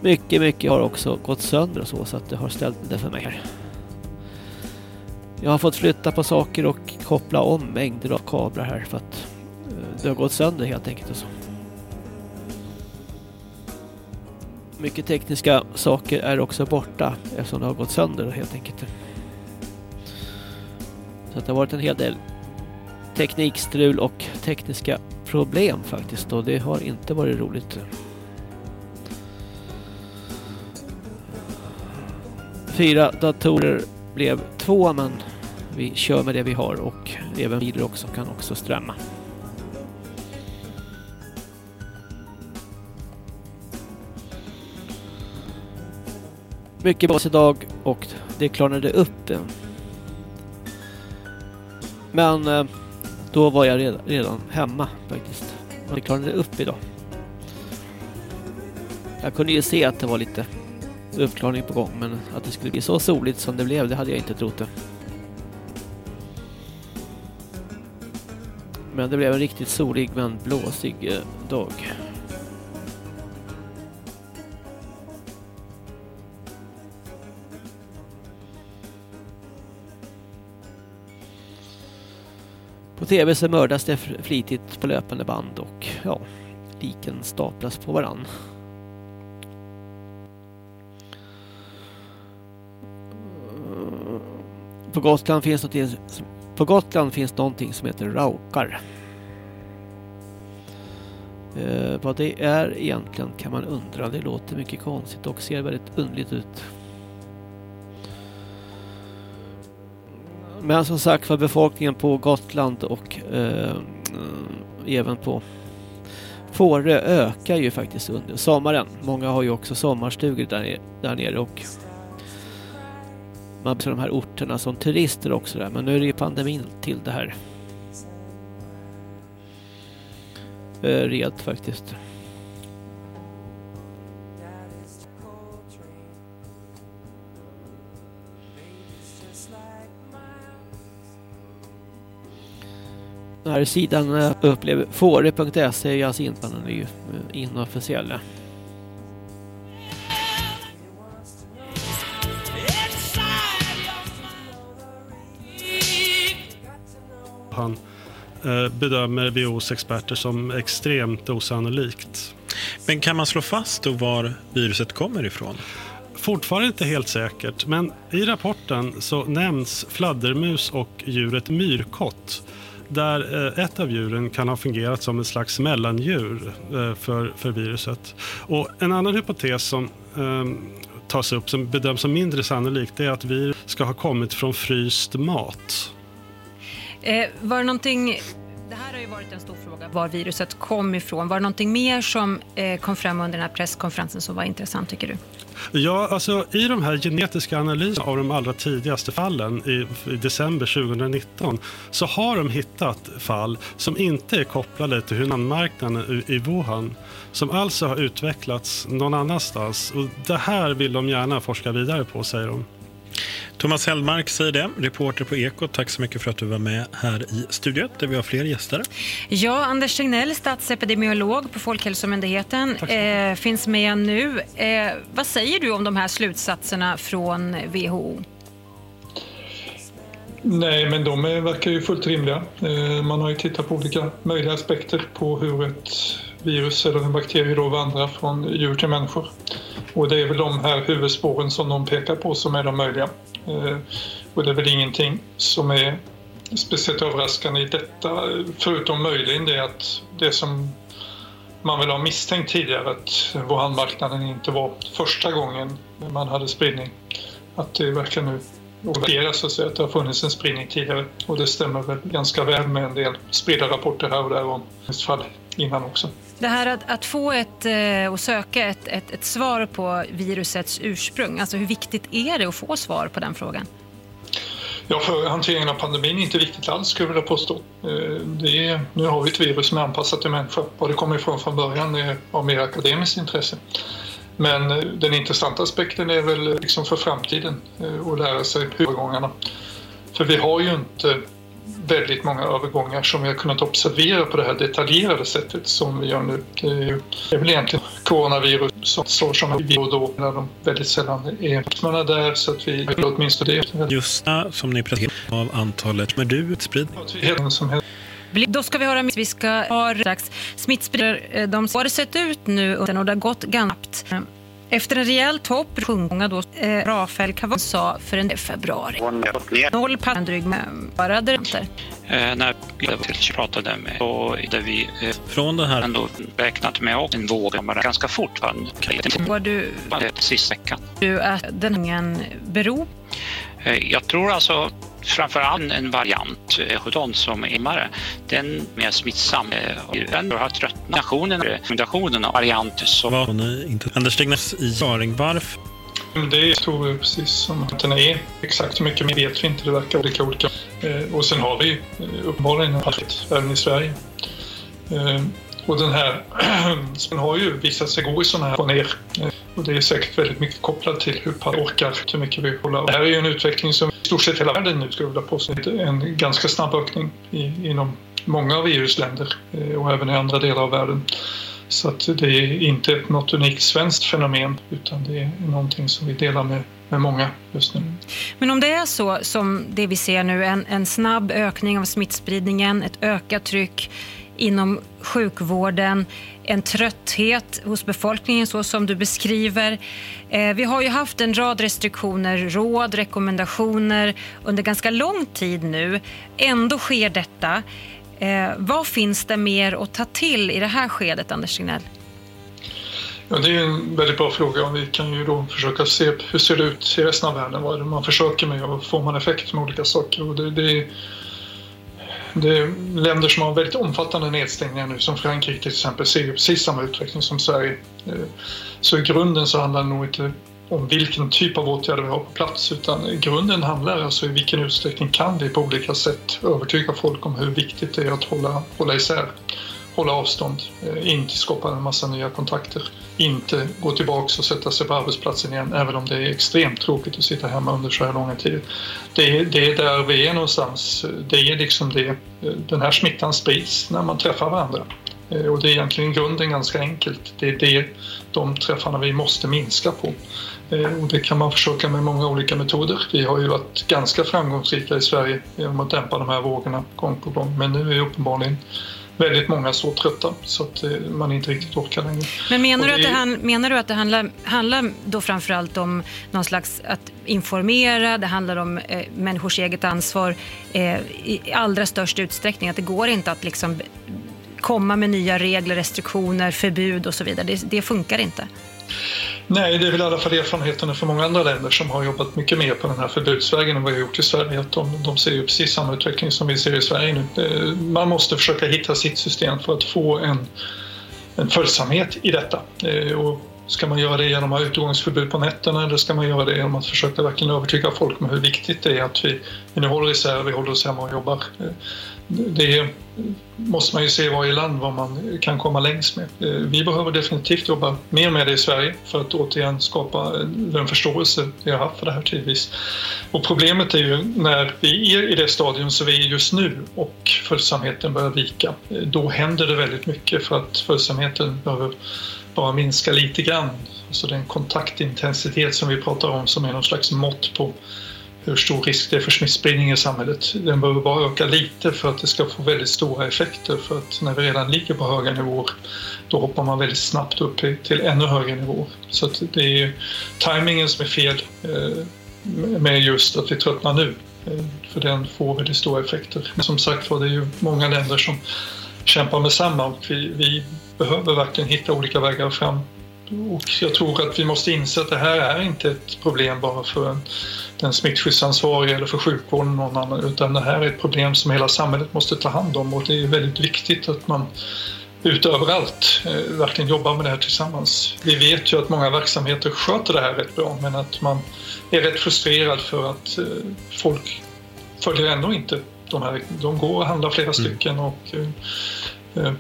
Mycket, mycket har också gått sönder och så så att det har ställt det för mig här. Jag har fått flytta på saker och koppla om mängder av kablar här för att eh, det har gått sönder helt enkelt och så. Mycket tekniska saker är också borta eftersom det har gått sönder helt enkelt. Så det har varit en hel del teknikstrul och tekniska problem faktiskt och det har inte varit roligt. Fyra datorer blev två men vi kör med det vi har och även bilar också kan också strömma. Mycket bas idag och det klarnade upp. Men eh, då var jag redan hemma faktiskt. Det klarnade upp idag. Jag kunde ju se att det var lite uppklarning på gång men att det skulle bli så soligt som det blev det hade jag inte trott det. Men det blev en riktigt solig men blåsig eh, dag. På tv så mördas det flitigt på löpande band och ja, liken staplas på varann. på Gotland finns någonting, på Gotland finns någonting som heter raukar. Eh, vad det är egentligen kan man undra. Det låter mycket konstigt och ser väldigt underligt ut. Men som sagt var befolkningen på Gotland och eh, eh, även på Fårö ökar ju faktiskt under sommaren. Många har ju också sommarstugor där nere, där nere och man ser de här orterna som turister också där. Men nu är det ju pandemin till det här. Eh, red faktiskt. Den här sidan eh, upplever fåre.se är alltså inte den är ju eh, inofficiell. Han eh, bedömer WHOs experter som extremt osannolikt. Men kan man slå fast då var viruset kommer ifrån? Fortfarande inte helt säkert, men i rapporten så nämns fladdermus och djuret myrkott där eh, ett av djuren kan ha fungerat som ett slags mellandjur eh, för, för viruset. Och en annan hypotes som ehm, tas upp som bedöms som mindre sannolikt är att virus ska ha kommit från fryst mat. Eh, var det någonting... Det här har ju varit en stor fråga, var viruset kom ifrån. Var det någonting mer som eh, kom fram under den här presskonferensen som var intressant, tycker du? Ja, alltså i de här genetiska analyserna av de allra tidigaste fallen i, i, december 2019 så har de hittat fall som inte är kopplade till Hunan-marknaden i, i Wuhan som alltså har utvecklats någon annanstans. Och det här vill de gärna forska vidare på, säger de. Thomas Hellmark säger det, reporter på Ekot. Tack så mycket för att du var med här i studion där vi har fler gäster. Ja, Anders Tegnell, statsepidemiolog på Folkhälsomyndigheten, eh, finns med nu. Eh, vad säger du om de här slutsatserna från WHO? Nej, men de är, verkar ju fullt rimliga. Eh, man har ju tittat på olika möjliga aspekter på hur ett virus eller en bakterie då vandrar från djur till människor. Och det är väl de här huvudspåren som de pekar på som är de möjliga. Eh, och det är väl ingenting som är speciellt överraskande i detta, förutom möjligen det att det som man väl har misstänkt tidigare att Wuhan-marknaden inte var första gången man hade spridning. Att det verkar nu valideras så att, säga, att det har funnits en spridning tidigare och det stämmer väl ganska väl med en del spridda rapporter här och där om fall innan också. Det här att, att få ett eh, och söka ett, ett, ett, svar på virusets ursprung, alltså hur viktigt är det att få svar på den frågan? Ja, för hanteringen av pandemin är inte viktigt alls skulle jag vilja påstå. Eh, det är, nu har vi ett virus som är anpassat till människor. Var det kommer ifrån från början är av mer akademiskt intresse. Men eh, den intressanta aspekten är väl liksom för framtiden att lära sig övergångarna. För vi har ju inte väldigt många övergångar som vi har kunnat observera på det här detaljerade sättet som vi gör nu. Det är, ju, det är väl egentligen coronavirus som står som vi och då när de väldigt sällan är man där så att vi åtminstone det. Just som ni presenterar av antalet med du utspridning. Då ska vi höra, vi ska ha strax smittspridare. De har sett ut nu och det har gått ganska efter en rejäl topp sjunga då eh, Rafael Cavall sa för en februari. Noll en dryg med bara inte. Eh, när vi pratade med och där vi eh, från det här ändå räknat med en våg ganska fort. Va? Var du, sista veckan. Du att den ingen beror? Eh, jag tror alltså framförallt en variant, 17 eh, som är immare, den mer smittsam. Eh, den har tröttnat nationen, rekommendationen av varianter som... Vad ni inte... Anders Stegnes i Jaring, varför? Det tror jag precis som att den är. Exakt hur mycket vet vi inte, det verkar olika olika. Och sen har vi uppenbarligen en paket även i Sverige. Och den här den har ju visat sig gå i sådana här på ner. Och det är säkert väldigt mycket kopplat till hur pass orkar, hur mycket vi håller. Det här är ju en utveckling som i stort sett hela världen nu skulle vilja påstå en ganska snabb ökning i, inom många av EUs länder eh, och även i andra delar av världen. Så att det är inte något unikt svenskt fenomen utan det är någonting som vi delar med, med många just nu. Men om det är så som det vi ser nu, en, en snabb ökning av smittspridningen, ett ökat tryck inom sjukvården, en trötthet hos befolkningen så som du beskriver. Eh, vi har ju haft en rad restriktioner, råd, rekommendationer under ganska lång tid nu. Ändå sker detta. Eh, vad finns det mer att ta till i det här skedet, Anders Tegnell? Ja, det är en väldigt bra fråga och vi kan ju då försöka se hur ser det ut i resten av världen, vad är det man försöker med och får man effekt med olika saker. Och det, det, det är länder som har väldigt omfattande nedstängningar nu som Frankrike till exempel ser ju precis samma utveckling som Sverige. Eh, så i grunden så handlar det nog inte om vilken typ av åtgärder vi har på plats utan i grunden handlar det alltså i vilken utsträckning kan vi på olika sätt övertyga folk om hur viktigt det är att hålla, hålla isär hålla avstånd, eh, inte skapa en massa nya kontakter, inte gå tillbaks och sätta sig på arbetsplatsen igen även om det är extremt tråkigt att sitta hemma under så här långa tider. Det är, det är där vi är någonstans. Det är liksom det. Eh, den här smittan sprids när man träffar varandra. Eh, och det är egentligen grunden ganska enkelt. Det är det, de träffarna vi måste minska på. Och det kan man försöka med många olika metoder. Vi har ju varit ganska framgångsrika i Sverige genom att dämpa de här vågorna gång på gång. Men nu är uppenbarligen väldigt många så trötta så att eh, man inte riktigt orkar längre. Men menar, det... du, att det, menar du att det handlar, handlar då framförallt om någon slags att informera, det handlar om eh, människors eget ansvar eh, i allra störst utsträckning, att det går inte att liksom komma med nya regler, restriktioner, förbud och så vidare. Det, det funkar inte. Nej, det är väl i alla fall erfarenheterna för många andra länder som har jobbat mycket mer på den här förbudsvägen än vad vi har gjort i Sverige. Att de, de ser ju precis samma utveckling som vi ser i Sverige nu. Eh, man måste försöka hitta sitt system för att få en, en följsamhet i detta. Eh, och ska man göra det genom att ha utegångsförbud på nätterna eller ska man göra det genom att försöka verkligen övertyga folk om hur viktigt det är att vi, vi nu håller isär, vi håller oss hemma och jobbar. Eh, det måste man ju se i varje land vad man kan komma längst med. Eh, vi behöver definitivt jobba mer med det i Sverige för att återigen skapa eh, den förståelse vi har haft för det här tidvis. Och problemet är ju när vi är i det stadium som vi är just nu och följsamheten börjar vika, eh, då händer det väldigt mycket för att följsamheten behöver bara minska lite grann. Så den kontaktintensitet som vi pratar om som är någon slags mått på hur stor risk det är för smittspridning i samhället. Den behöver bara öka lite för att det ska få väldigt stora effekter för att när vi redan ligger på höga nivåer då hoppar man väldigt snabbt upp till ännu högre nivåer. Så det är tajmingen som är fel eh, med just att vi tröttnar nu. Eh, för den får väldigt stora effekter. Som sagt var, det är ju många länder som kämpar med samma och vi, vi behöver verkligen hitta olika vägar fram och jag tror att vi måste inse att det här är inte ett problem bara för den smittskyddsansvarige eller för sjukvården någon annan utan det här är ett problem som hela samhället måste ta hand om och det är väldigt viktigt att man utöver allt eh, verkligen jobbar med det här tillsammans. Vi vet ju att många verksamheter sköter det här rätt bra men att man är rätt frustrerad för att eh, folk följer ändå inte de här. De går och handlar flera mm. stycken och Eh,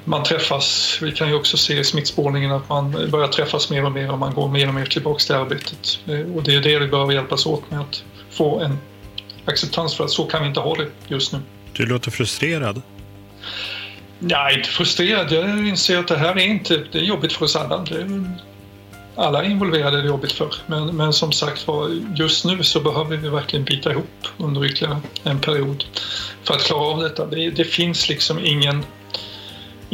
man träffas, vi kan ju också se i smittspårningen att man börjar träffas mer och mer och man går mer och mer tillbaks till arbetet. Eh, och det är det vi behöver hjälpas åt med att få en acceptans för att så kan vi inte ha det just nu. Du låter frustrerad. Nej, inte frustrerad. Jag inser att det här är inte, det är jobbigt för oss alla. Det alla involverade är det jobbigt för. Men, men som sagt var, just nu så behöver vi verkligen bita ihop under ytterligare en period för att klara av detta. Det, det finns liksom ingen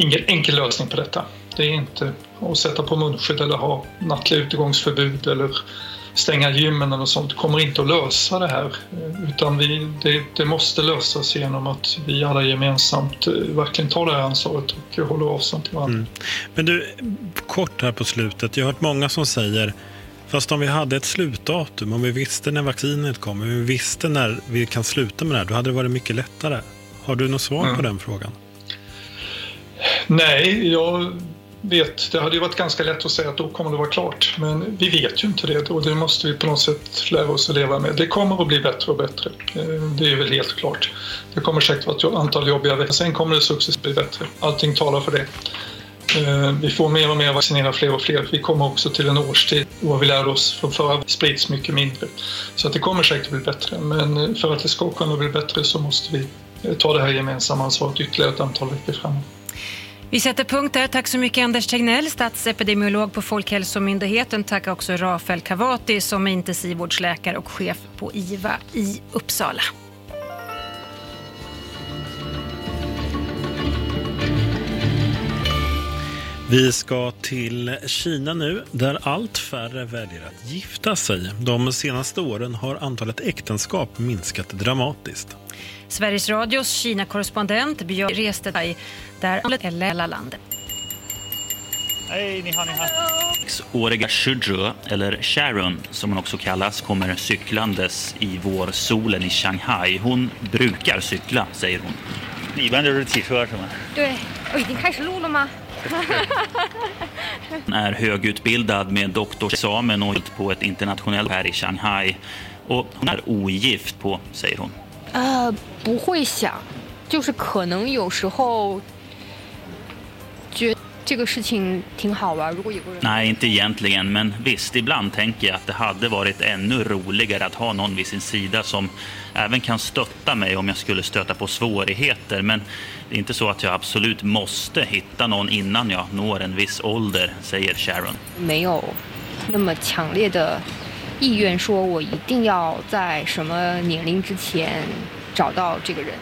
ingen enkel lösning på detta. Det är inte att sätta på munskydd eller ha nattliga utegångsförbud eller stänga gymmen eller sånt. Det kommer inte att lösa det här. Utan vi, det, det, måste lösas genom att vi alla gemensamt eh, verkligen tar det här ansvaret och håller avstånd till varandra. Mm. Men du, kort här på slutet. Jag har hört många som säger Fast om vi hade ett slutdatum, om vi visste när vaccinet kommer, om vi visste när vi kan sluta med det här, då hade det varit mycket lättare. Har du något svar mm. på den frågan? Nej, jag vet. Det hade ju varit ganska lätt att säga att då kommer det vara klart. Men vi vet ju inte det och det måste vi på något sätt lära oss att leva med. Det kommer att bli bättre och bättre. Eh, det är väl helt klart. Det kommer säkert vara ett antal jobbiga veckor. Sen kommer det successivt bli bättre. Allting talar för det. Eh, vi får mer och mer vaccinera fler och fler. Vi kommer också till en årstid och vi lär oss från förra sprids mycket mindre. Så att det kommer säkert att bli bättre. Men eh, för att det ska kunna bli bättre så måste vi ta det här gemensamma ansvaret ytterligare ett antal veckor framåt. Vi sätter punkt där. Tack så mycket Anders Tegnell, statsepidemiolog på Folkhälsomyndigheten. Tack också Rafael Kavati som är intensivvårdsläkare och chef på IVA i Uppsala. Vi ska till Kina nu, där allt färre väljer att gifta sig. De senaste åren har antalet äktenskap minskat dramatiskt. Sveriges Radios Kina-korrespondent Björn reste där eller landet. Hej, ni har, ni har. Sexåriga Shuzhu, eller Sharon som hon också kallas, kommer cyklandes i vårsolen i Shanghai. Hon brukar cykla, säger hon. Ni hon är högutbildad med doktorsexamen och på ett internationellt här i Shanghai. Och hon är ogift på, säger hon. 呃，不会想，就是可能有时候觉这个事情挺好玩。如果有个人 Nej, inte egentligen, men visst, ibland tänker jag att det hade varit ännu roligare att ha någon vid sin sida som även kan stötta mig om jag skulle stöta på svårigheter. Men det är inte så att jag absolut måste hitta någon innan jag når en viss ålder, säger Sharon. 没有那么强烈的 意愿，说我一定要在什么年龄之前找到这个人。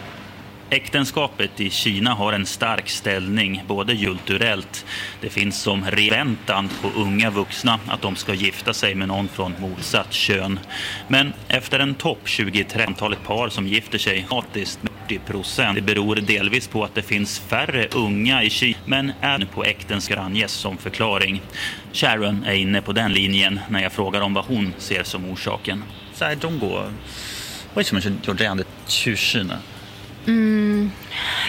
Äktenskapet i Kina har en stark ställning, både kulturellt. Det finns som förväntan på unga vuxna att de ska gifta sig med någon från motsatt kön. Men efter en topp 2013 antalet par som gifter sig automatiskt med 40 procent. Det beror delvis på att det finns färre unga i Kina, men även på äktenskap anges som förklaring. Sharon är inne på den linjen när jag frågar om vad hon ser som orsaken. 在中国，为什么是有这样的趋势呢？ 嗯，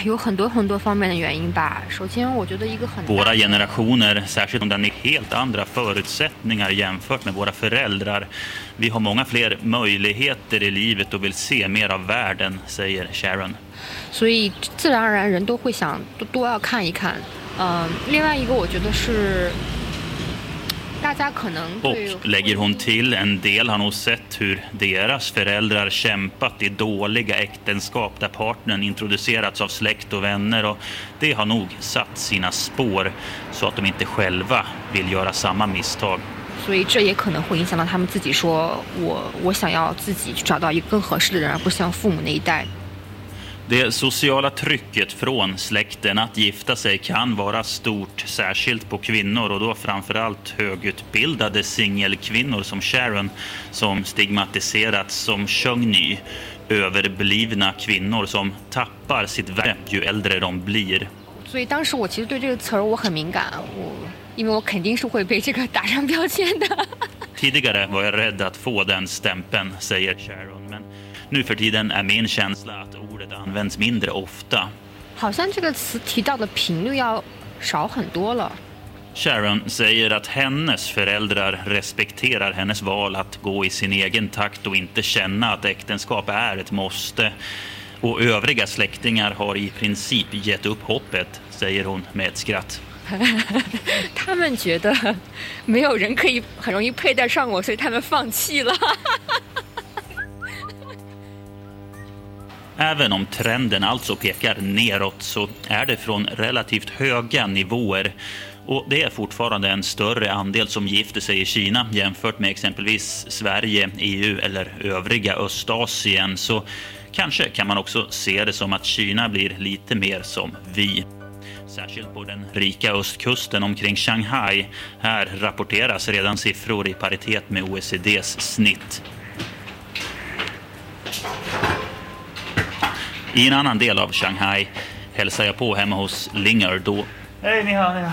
有很多很多方面的原因吧。首先，我觉得一个很大 Våra generationer, särskilt om den är helt andra förutsättningar jämfört med våra föräldrar. Vi har många fler möjligheter i livet och vill se mer av världen, säger Sharon. 所以自然而然人都会想多多要看一看。嗯、另外一个我觉得是，大家可能 Och 对 lägger hon till, en del har nog sett hur deras föräldrar kämpat i dåliga äktenskap där partnern introducerats av släkt och vänner och det har nog satt sina spår så att de inte själva vill göra samma misstag. 所以这也可能会影响到他们自己说，我我想要自己去找到一个更合适的人，而不像父母那一代。 Det sociala trycket från släkten att gifta sig kan vara stort, särskilt på kvinnor och då framförallt högutbildade singelkvinnor som Sharon som stigmatiserats som Chongny, överblivna kvinnor som tappar sitt värde ju äldre de blir. 所以当时我其实对这个词儿我很敏感，我因为我肯定是会被这个打上标签的。 Tidigare var jag rädd att få den stämpeln, säger Sharon, men nu för tiden är min känsla att ordet används mindre ofta. 好像这个词提到的频率要少很多了。 Sharon säger att hennes föräldrar respekterar hennes val att gå i sin egen takt och inte känna att äktenskap är ett måste. Och övriga släktingar har i princip gett upp hoppet, säger hon med ett skratt. 他们觉得没有人可以很容易配得上我，所以他们放弃了。 Även om trenden alltså pekar neråt så är det från relativt höga nivåer. Och det är fortfarande en större andel som gifter sig i Kina jämfört med exempelvis Sverige, EU eller övriga Östasien. Så kanske kan man också se det som att Kina blir lite mer som vi. Särskilt på den rika östkusten omkring Shanghai. Här rapporteras redan siffror i paritet med OECDs snitt. I en annan del av Shanghai hälsar jag på hemma hos Lingar då. Hej, ni hao, ni hao.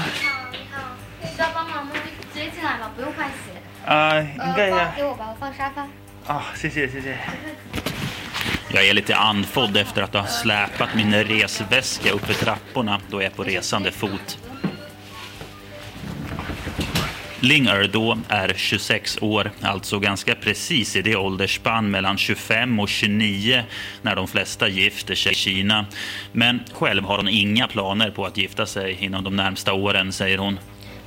Ah, ah, jag är lite andfådd efter att ha släpat min resväska uppför trapporna då jag är på resande fot. Linger då är 26 år, alltså ganska precis i det åldersspann mellan 25 och 29 när de flesta gifter sig i Kina. Men själv har hon inga planer på att gifta sig inom de närmsta åren, säger hon.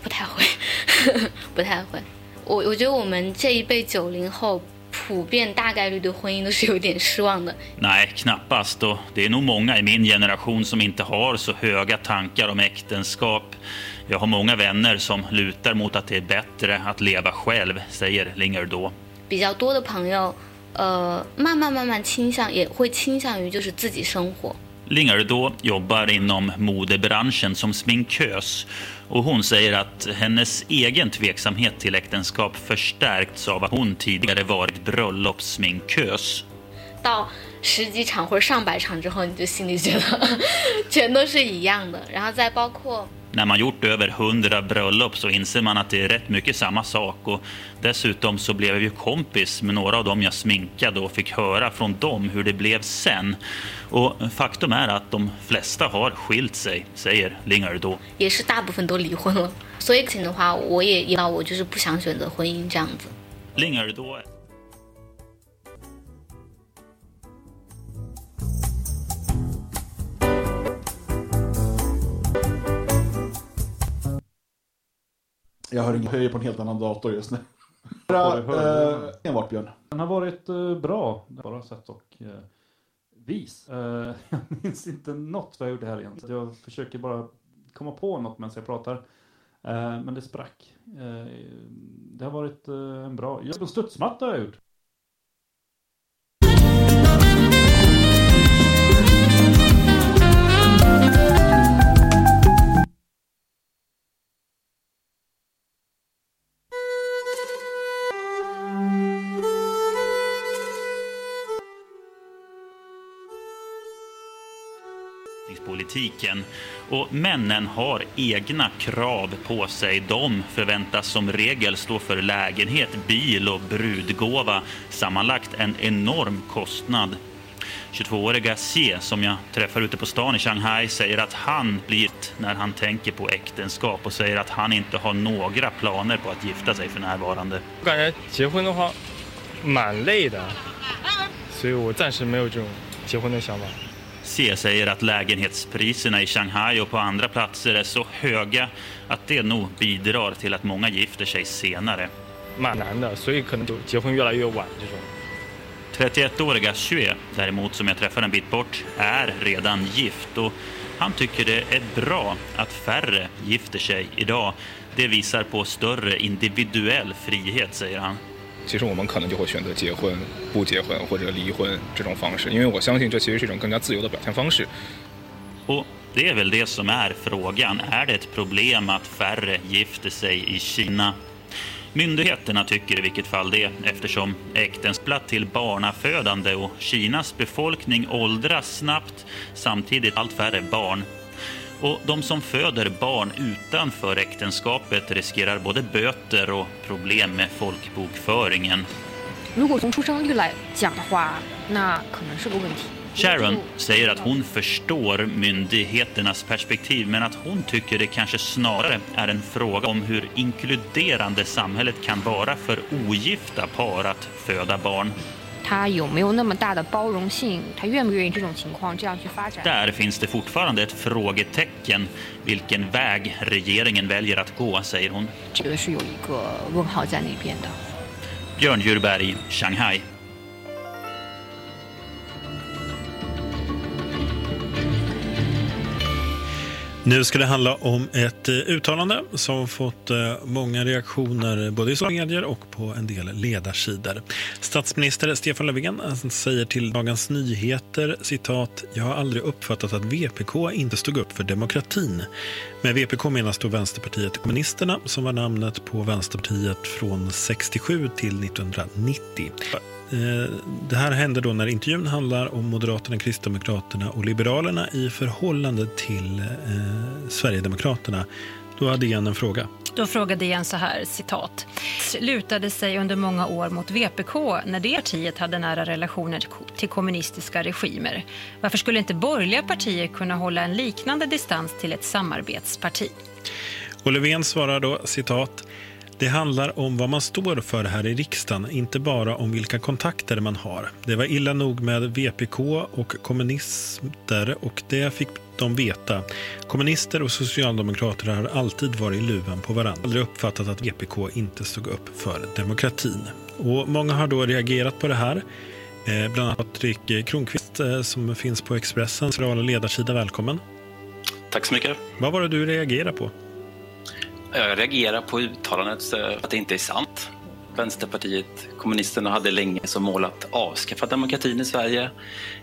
不太会，不太会。我我觉得我们这一辈九零后 普遍大概率对婚姻都是有点失望的。 Nej, knappast. Och det är nog många i min generation som inte har så höga tankar om äktenskap. Jag har många vänner som lutar mot att det är bättre att leva själv, säger Linger då. 比较多的朋友，呃，慢慢慢慢倾向也会倾向于就是自己生活。 Lingardå jobbar inom modebranschen som sminkös och hon säger att hennes egen tveksamhet till äktenskap förstärkts av att hon tidigare varit bröllopssminkös. 到十几场或者上百场之后，你就心里觉得全都是一样的，然后再包括 När man gjort över hundra bröllop så inser man att det är rätt mycket samma sak och dessutom så blev jag ju kompis med några av dem jag sminkade och fick höra från dem hur det blev sen. Och faktum är att de flesta har skilt sig, säger Lingardå. 也是大部分都离婚了。所以的话，我也也我就是不想选择婚姻这样子。 Lingardå Jag hör inget höjer på en helt annan dator just nu. Hör- Uh, enbart Björn. Den har varit eh, bra, bara sätt och eh, vis. Eh, jag minns inte något vad jag gjorde här egentligen. Jag försöker bara komma på något medan jag pratar. Eh, men det sprack. Eh, det har varit eh, en bra... Jag en studsmatta har jag gjort. Politiken. Och männen har egna krav på sig. De förväntas som regel stå för lägenhet, bil och brudgåva. Sammanlagt en enorm kostnad. 22-åriga C som jag träffar ute på stan i Shanghai säger att han blir när han tänker på äktenskap och säger att han inte har några planer på att gifta sig för närvarande. Jag 感觉结婚的话蛮累的，所以我暂时没有这种结婚的想法。 C säger att lägenhetspriserna i Shanghai och på andra platser är så höga att det nog bidrar till att många gifter sig senare. 蛮难的，所以可能就结婚越来越晚这种。 31-åriga Xue, däremot som jag träffar en bit bort, är redan gift och han tycker det är bra att färre gifter sig idag. Det visar på större individuell frihet, säger han. 其实我们可能就会选择结婚、不结婚或者离婚这种方式，因为我相信这其实是一种更加自由的表现方式。 Och det är väl det som är frågan. Är det ett problem att färre gifter sig i Kina? Myndigheterna tycker i vilket fall det eftersom äktenskap till barnafödande och Kinas befolkning åldras snabbt samtidigt allt färre barn. och de som föder barn utanför äktenskapet riskerar både böter och problem med folkbokföringen. Sharon säger att hon förstår myndigheternas perspektiv men att hon tycker det kanske snarare är en fråga om hur inkluderande samhället kan vara för ogifta par att föda barn. 他有没有那么大的包容性？他愿不愿意这种情况这样去发展？ Där finns det fortfarande ett frågetecken. Vilken väg regeringen väljer att gå, säger hon. 觉得是有一个问号在那边的。 Björn Djurberg, Shanghai. Nu ska det handla om ett eh, uttalande som fått eh, många reaktioner både i sociala medier och på en del ledarsidor. Statsminister Stefan Löfven eh, säger till Dagens Nyheter citat “Jag har aldrig uppfattat att VPK inte stod upp för demokratin”. Med VPK menas då Vänsterpartiet kommunisterna som var namnet på Vänsterpartiet från 67 till 1990. Eh, Det här hände då när intervjun handlar om Moderaterna, Kristdemokraterna och Liberalerna i förhållande till eh, Sverigedemokraterna. Då hade DN en fråga. Då frågade igen så här, citat. Lutade sig under många år mot VPK när det partiet hade nära relationer till kommunistiska regimer. Varför skulle inte borgerliga partier kunna hålla en liknande distans till ett samarbetsparti? Och Löfven svarar då citat. Det handlar om vad man står för här i riksdagen, inte bara om vilka kontakter man har. Det var illa nog med VPK och kommunister och det fick de veta. Kommunister och socialdemokrater har alltid varit luvan på varandra. Aldrig uppfattat att VPK inte stod upp för demokratin. Och många har då reagerat på det här. Eh, bland annat Patrik Kronqvist eh, som finns på Expressens reala ledarsida. Välkommen. Tack så mycket. Vad var det du reagerade på? Jag reagerar på uttalandet att det inte är sant. Vänsterpartiet kommunisterna hade länge som mål att avskaffa demokratin i Sverige.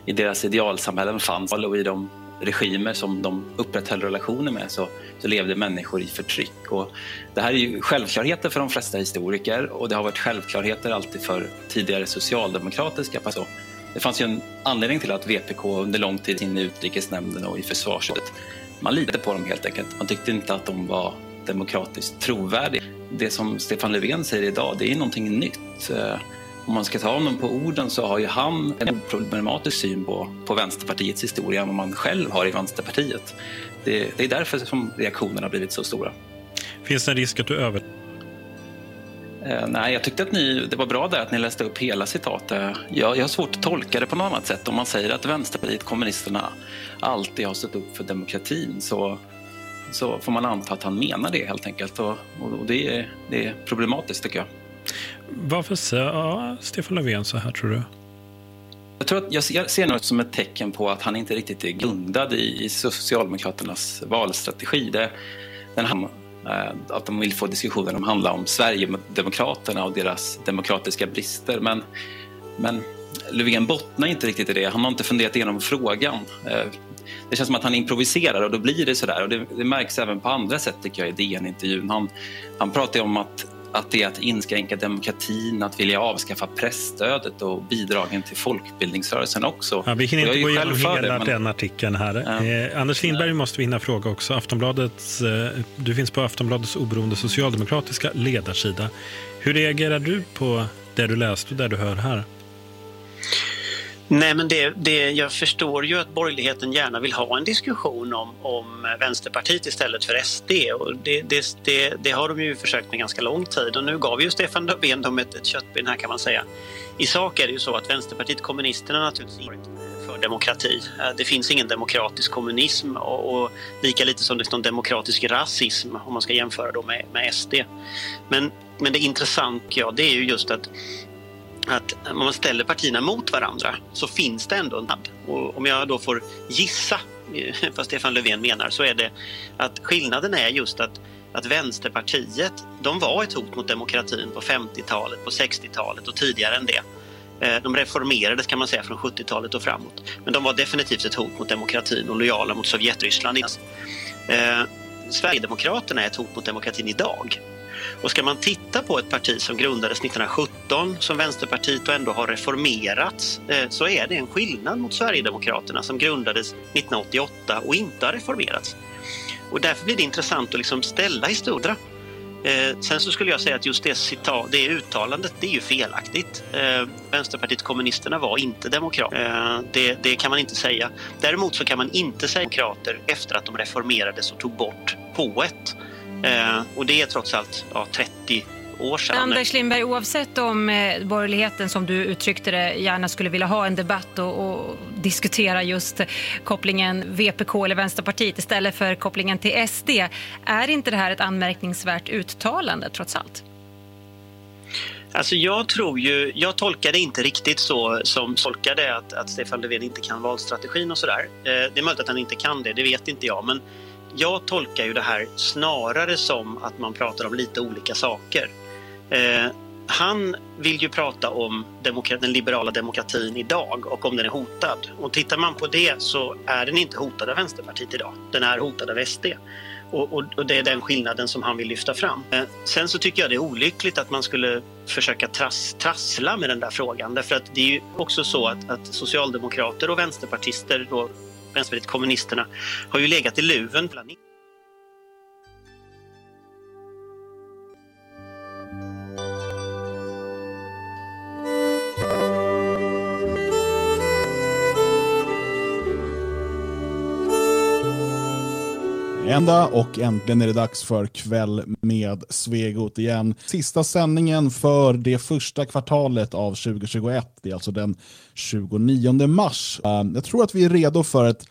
I deras idealsamhällen fanns och i de regimer som de upprätthöll relationer med så, så levde människor i förtryck. Och det här är ju självklarheter för de flesta historiker och det har varit självklarheter alltid för tidigare socialdemokratiska partier. Det fanns ju en anledning till att VPK under lång tid inne i utrikesnämnden och i försvarsrådet, man litade på dem helt enkelt. Man tyckte inte att de var demokratiskt trovärdiga. Det som Stefan Löfven säger idag, det är någonting nytt. Eh, Om man ska ta honom på orden så har ju han en problematisk syn på, på Vänsterpartiets historia än vad man själv har i Vänsterpartiet. Det, det är därför som reaktionerna har blivit så stora. Finns det en risk att du över... Eh, nej, jag tyckte att ni, det var bra där att ni läste upp hela citatet. Jag, jag har svårt att tolka det på något annat sätt. Om man säger att Vänsterpartiet kommunisterna alltid har stått upp för demokratin så, så får man anta att han menar det helt enkelt. Och, och det, är, det är problematiskt tycker jag. Varför säger Stefan Löfven så här tror du? Jag, tror att jag ser- något som ett tecken på att han inte riktigt är grundad i, i Socialdemokraternas valstrategi. Det, den ham- eh, att de vill få diskussionen om handla om Sverigedemokraterna och deras demokratiska brister. Men, men Löfven bottnar inte riktigt i det. Han har inte funderat igenom frågan. Det känns som att han improviserar och då blir det sådär. Och det, det märks även på andra sätt tycker jag i DN-intervjun. Han, han pratar om att att det är att inskränka demokratin, att vilja avskaffa pressstödet och bidragen till folkbildningsrörelsen också. Ja, vi hinner inte gå igenom för det, hela men- den artikeln här. Eh, Anders Lindberg måste vi hinna fråga också. Aftonbladets, eh, du finns på Aftonbladets oberoende socialdemokratiska ledarsida. Hur reagerar du på det du läste och det du hör här? Nej, men det, det, jag förstår ju att borgerligheten gärna vill ha en diskussion om, om Vänsterpartiet istället för SD. Och det, det, det, har de ju försökt med ganska lång tid och nu gav ju Stefan Löfven dem ett, ett köttben här kan man säga. I sak är det ju så att Vänsterpartiet kommunisterna naturligtvis inte för demokrati. Eh, det finns ingen demokratisk kommunism och, och lika lite som det finns någon demokratisk rasism om man ska jämföra då med, med SD. Men, men det intressanta ja, det är ju just att att om man ställer partierna mot varandra så finns det ändå en. Och om jag då får gissa eh, vad Stefan Löfven menar så är det att skillnaden är just att, att Vänsterpartiet, de var ett hot mot demokratin på 50-talet, på 60-talet och tidigare än det. Eh, de reformerades kan man säga från 70-talet och framåt. Men de var definitivt ett hot mot demokratin och lojala mot Sovjetryssland. Eh, Sverigedemokraterna är ett hot mot demokratin idag. Och ska man titta på ett parti som grundades 1917 som Vänsterpartiet och ändå har reformerats eh, så är det en skillnad mot Sverigedemokraterna som grundades 1988 och inte har reformerats. Och därför blir det intressant att liksom ställa historierna. Eh, sen så skulle jag säga att just det, citat, det uttalandet det är ju felaktigt. Eh, Vänsterpartiet kommunisterna var inte demokrater. Eh, det, det kan man inte säga. Däremot så kan man inte säga demokrater efter att de reformerades och tog bort H1. Eh, och det är trots allt ja, 30 år sedan. Anders Lindberg, oavsett om eh, borgerligheten som du uttryckte det gärna skulle vilja ha en debatt och, och diskutera just kopplingen VPK eller Vänsterpartiet istället för kopplingen till SD, är inte det här ett anmärkningsvärt uttalande trots allt? Alltså jag tror ju, jag tolkar det inte riktigt så som tolkar det att, att Stefan Löfven inte kan valstrategin och sådär. Eh, det är möjligt att han inte kan det, det vet inte jag. Men jag tolkar ju det här snarare som att man pratar om lite olika saker. Eh, han vill ju prata om den liberala demokratin idag och om den är hotad. Och tittar man på det så är den inte hotad av Vänsterpartiet idag. Den är hotad av SD. Och, och, och det är den skillnaden som han vill lyfta fram. Eh, sen så tycker jag det är olyckligt att man skulle försöka trass, trassla med den där frågan. Därför att det är ju också så att, att socialdemokrater och vänsterpartister, då, Vänsterpartiet kommunisterna, har ju legat i luven Ända och äntligen är det dags för kväll med Svegot igen. Sista sändningen för det första kvartalet av 2021. Det är alltså den 29 mars. Eh, jag tror att vi är redo för ett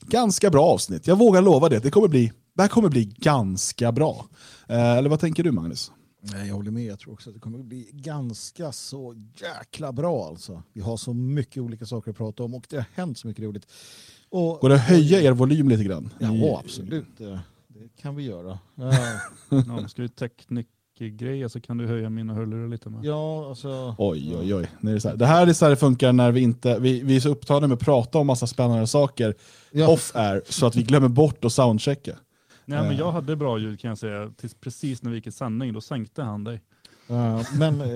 ganska bra avsnitt. Jag vågar lova det. Det, kommer bli, det här kommer bli ganska bra. Eh, eller vad tänker du Magnus? Jag håller med. Jag tror också att det kommer att bli ganska så jäkla bra. Alltså. Vi har så mycket olika saker att prata om och det har hänt så mycket roligt. Och, Går det att höja er volym lite grann? Ja, absolut. Det, det kan vi göra. Ja, ska ju teknik, walkie-talkie-grejer så kan du höja mina hörlurar lite med. Ja, alltså... Oj, oj, oj. Det, är så här. det här är så här det funkar när vi inte, vi, vi är så upptagna med att prata om massa spännande saker Ja. off-air, så att vi glömmer bort att soundchecka. Nej, men Eh. jag hade bra ljud kan jag säga, tills precis när vi gick i sändning, då sänkte han dig. Ja, men eh,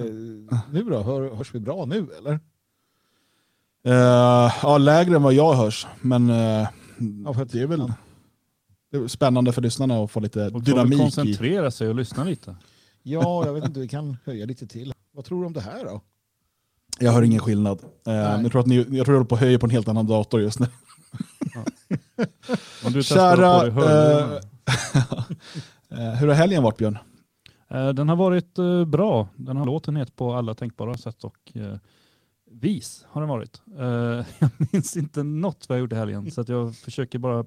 nu då? Hör, hörs vi bra nu eller? Eh, ja, lägre än vad jag hörs, men eh, det är väl det är spännande för lyssnarna att få lite Och dynamik i. koncentrera sig och lyssna lite. Ja, jag vet inte, vi kan höja lite till. Vad tror du om det här då? Jag hör ingen skillnad. Eh, jag, tror att ni, jag tror jag håller på att höja på en helt annan dator just nu. Om du testar att Kära, dig eh, hur har helgen varit Björn? Den har varit bra. Den har låten het på alla tänkbara sätt och vis har den varit. Uh, Jag minns inte något vad jag gjorde i helgen så att jag försöker bara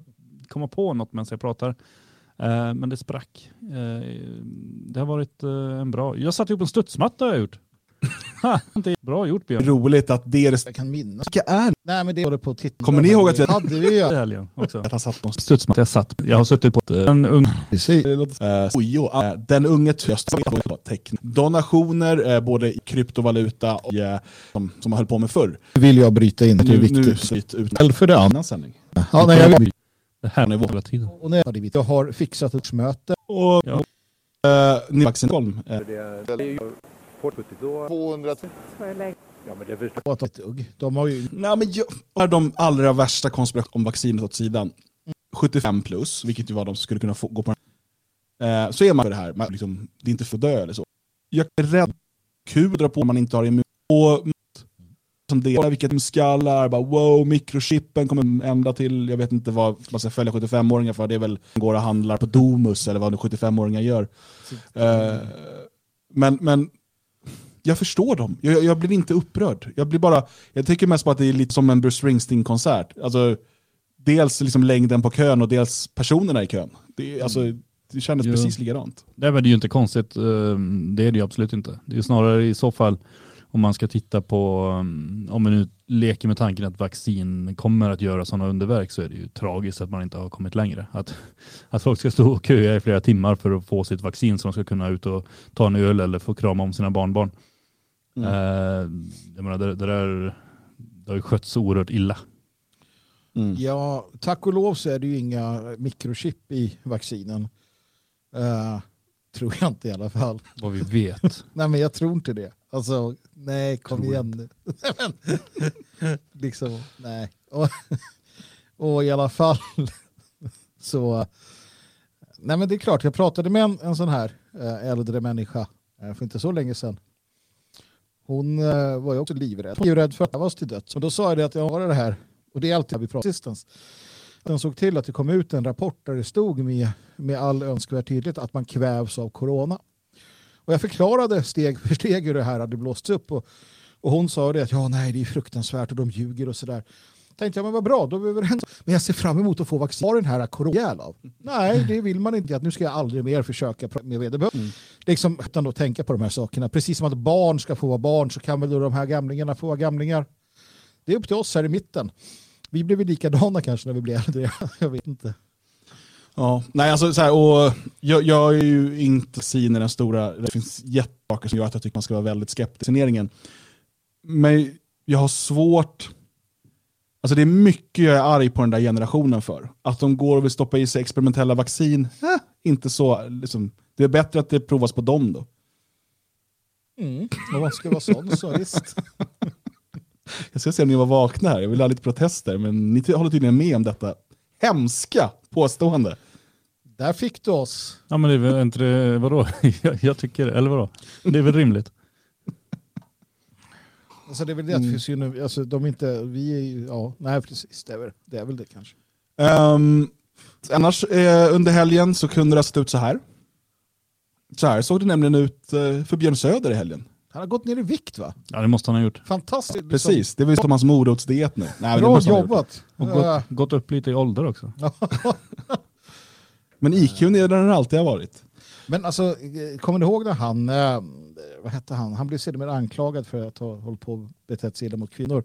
komma på något medan jag pratar. Uh, Men det sprack. Uh, Det har varit en bra... Jag satte ihop en studsmatta har jag gjort. Det är bra gjort Björn. Roligt att det är det Jag kan minnas. Vilka är Nej, men det håller på att titta. Kommer ni ihåg att vi hade vi i ju? helgen också? Att han satt på en Studsmatta. Jag satt. Jag har suttit på en ung... Eh, Ojo, eh, den unge teckn. Donationer, eh, både i kryptovaluta och eh, som, som man höll på med förr. vill jag bryta in, det är Nu, nu viktigt. slut ut Eller för det andra. annan sändning. Ja, nej, jag, vet. Det här är hela tiden. och när jag, jag har fixat ett möte. Och Ja. Eh, ni vaccin Stockholm, eh, Och att ett dugg. De har ju... Nej, men jag, är de allra värsta konspirationerna om vaccinet åt sidan, 75 plus, vilket ju var de som skulle kunna få, gå på eh, så är man för det här, man, liksom, det är inte för att dö eller så. Jag är rädd, kul att dra på om man inte har immun. Och som det, vilket skallar, bara wow, mikrochippen kommer ända till, jag vet inte vad man ska följa 75-åringar för, det är väl går och handlar på Domus eller vad nu 75-åringar gör. Eh, men, men jag förstår dem. Jag, jag- blir inte upprörd. Jag, blir bara, jag tycker mest på att det är lite som en Bruce Springsteen-konsert. Alltså, dels liksom längden på kön och dels personerna i kön. Det, alltså, det kändes Jo. precis likadant. Nej, men det är ju inte konstigt. eh, Det är det ju absolut inte. Det är snarare i så fall om man ska titta på, um, om man nu leker med tanken att vaccin kommer att göra sådana underverk så är det ju tragiskt att man inte har kommit längre. Att, att folk ska stå och köa i flera timmar för att få sitt vaccin så de ska kunna ut och ta en öl eller få krama om sina barnbarn. Mm. Eh, jag menar, det, det där det har ju skötts oerhört illa. Ja, tack och lov så är det ju inga mikrochip i vaccinen. Eh, tror jag inte i alla fall. Vad vi vet. nej, men jag tror inte det. Alltså, nej, kom Tror igen nu. Liksom, nej. Och, och i alla fall så... Nej, men det är klart, jag pratade med en, en sån här eh, äldre människa eh, för inte så länge sedan. Hon eh, var ju också livrädd. Hon var ju rädd för att jag var till döds. Och då sa jag det att jag har det här, och det är alltid vi pratar assistance. Den såg till att det kom ut en rapport där det stod med, med all önskvärd tydlighet att man kvävs av corona. Och jag förklarade steg för steg hur det här hade blåsts upp. Och, och hon sa det att ja, nej, det är fruktansvärt och de ljuger och sådär. Tänkte jag, men vad bra, då är vi överens. Men jag ser fram emot att få vaccin. Den här corona av? Nej, det vill man inte. Att nu ska jag aldrig mer försöka med vederbörande. Liksom, utan då tänka på de här sakerna. Precis som att barn ska få vara barn så kan väl då de här gamlingarna få vara gamlingar. Det är upp till oss här i mitten. Vi blir väl likadana kanske när vi blir äldre. jag vet inte. Ja, nej alltså så här, och jag, jag är ju inte vaccin i den stora, det finns jättesaker som gör att jag tycker man ska vara väldigt skeptisk vaccineringen. Men jag har svårt, alltså det är mycket jag är arg på den där generationen för. Att de går och vill stoppa i sig experimentella vaccin, eh, inte så, liksom, det är bättre att det provas på dem då. Mm. Om man ska vara sån så visst. Jag ska se om ni var vakna här, jag vill ha lite protester, men ni håller tydligen med om detta hemska påstående. Där fick du oss. Ja men det är väl inte det, vadå? Jag, jag tycker, eller vadå? Det är väl rimligt? Alltså det är väl det att Mm. finns alltså de inte, vi är ju, ja, nej precis, det är väl det, är väl det kanske. Um, annars eh, under helgen så kunde det ha sett ut så här. Så här såg det nämligen ut eh, för Björn Söder i helgen. Han har gått ner i vikt va? Ja det måste han ha gjort. Fantastiskt. liksom. Precis, det var ju som hans morotsdiet nu. Nej, Bra måste han ha gjort. jobbat. Och Ja. gått, gått upp lite i ålder också. Men IQ är där den alltid har varit. Men alltså, eh, kommer du ihåg när han, eh, vad hette han, han blev sedermera anklagad för att ha hållit på och betett sig illa mot kvinnor.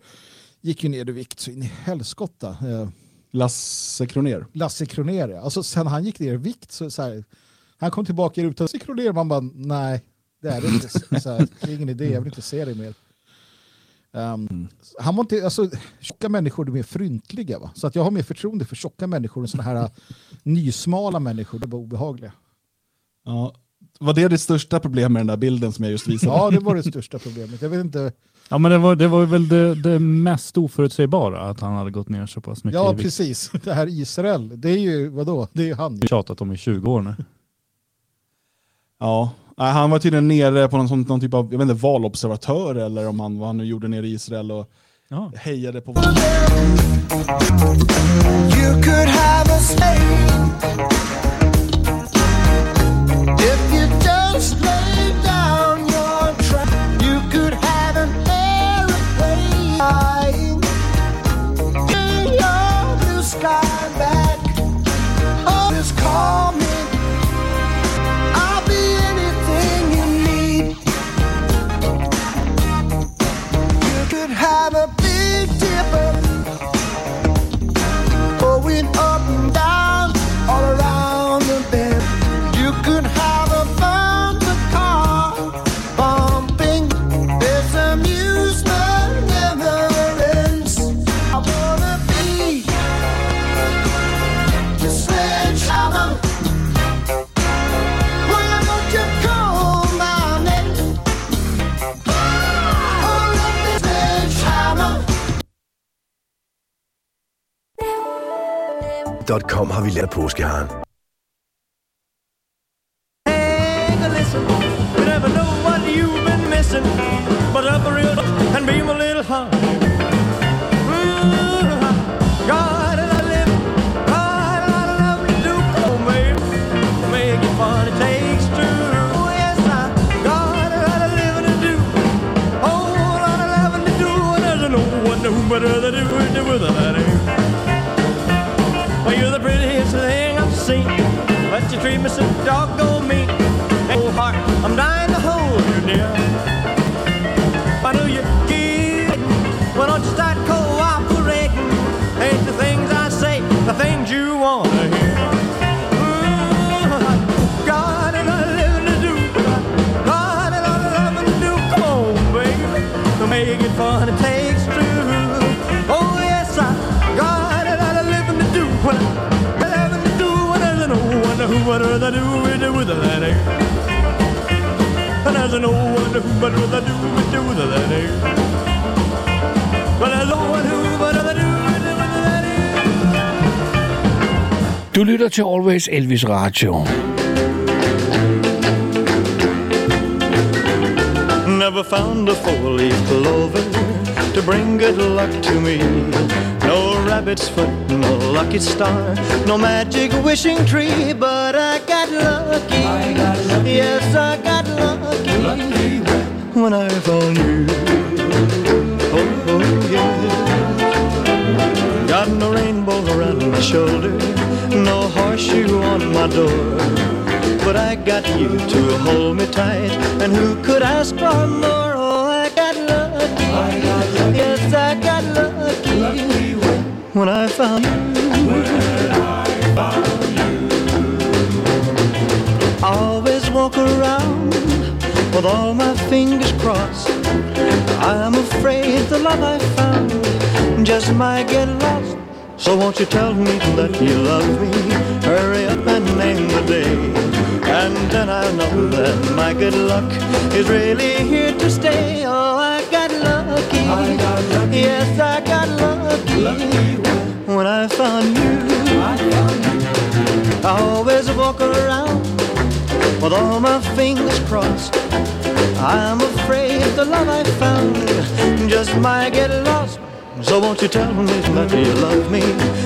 Gick ju ner i vikt så in i helskotta. Eh, Lasse Kroner. Lasse Kronér, ja. alltså sen han gick ner i vikt så, så, här, Han kom tillbaka i rutan, sikroler, man bara nej, det är det inte. Så här, det är ingen idé, jag vill inte se dig mer. Um, han var inte, alltså, tjocka människor är mer fryntliga, va? så att jag har mer förtroende för tjocka människor än sådana här nysmala människor, det var obehagliga. Ja. Var det det största problemet med den där bilden som jag just visade? Ja, det var det största problemet. Jag vet inte. Ja, men det var, det var väl det, det mest oförutsägbara, att han hade gått ner så pass mycket Ja, i vikt. precis. Det här Israel, det är ju, vadå? Det är ju han. Vi har tjatat om i 20 år nu. Ja, Nej, han var tydligen nere på någon, sån, någon typ av jag vet inte, valobservatör eller om han, vad han nu gjorde nere i Israel och Ja. hejade på... You could have a slave could have a .com har vi lavet påskeharen. Lytter Elvis Radio. Never found a four-leaf clover to bring good luck to me. No rabbit's foot, no lucky star, no magic wishing tree, but I got lucky. Yes, I got lucky, when I found you. Oh, oh, yeah. Got no rainbow around my shoulder, no horseshoe on my door. But I got you to hold me tight, and who could ask for more? Oh, I got lucky. Yes, I got lucky. When I found you. Always walk around with all my fingers crossed. I'm afraid the love I found just might get lost. So won't you tell me that you love me? Hurry up and name the day. And then I'll know that my good luck is really here to stay. Oh, I got lucky. Yes, I got lucky. When I found you. I always walk around with all my fingers crossed. I'm afraid the love I found just might get lost. So won't you tell me that you love me?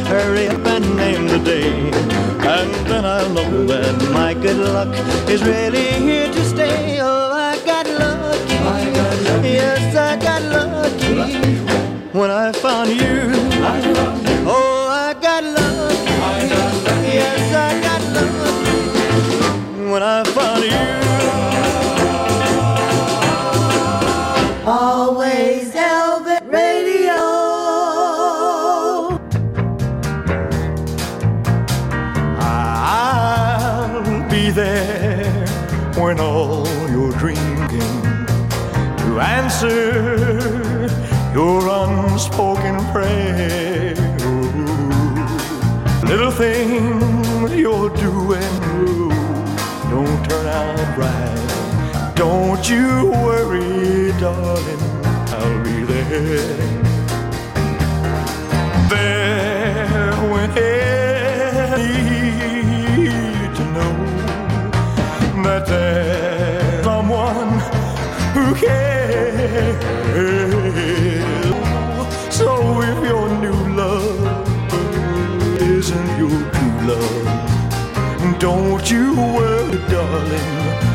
Hurry up and name the day. And then I'll know that my good luck is really here to stay. Oh, I got lucky. Yes, I got lucky. When I found you. Oh, answer your unspoken prayer. Little things you're doing don't turn out right. Don't you worry, darling, I'll be there. There when I need to know that there's someone who cares. So if your new love isn't your true love, don't you worry, darling.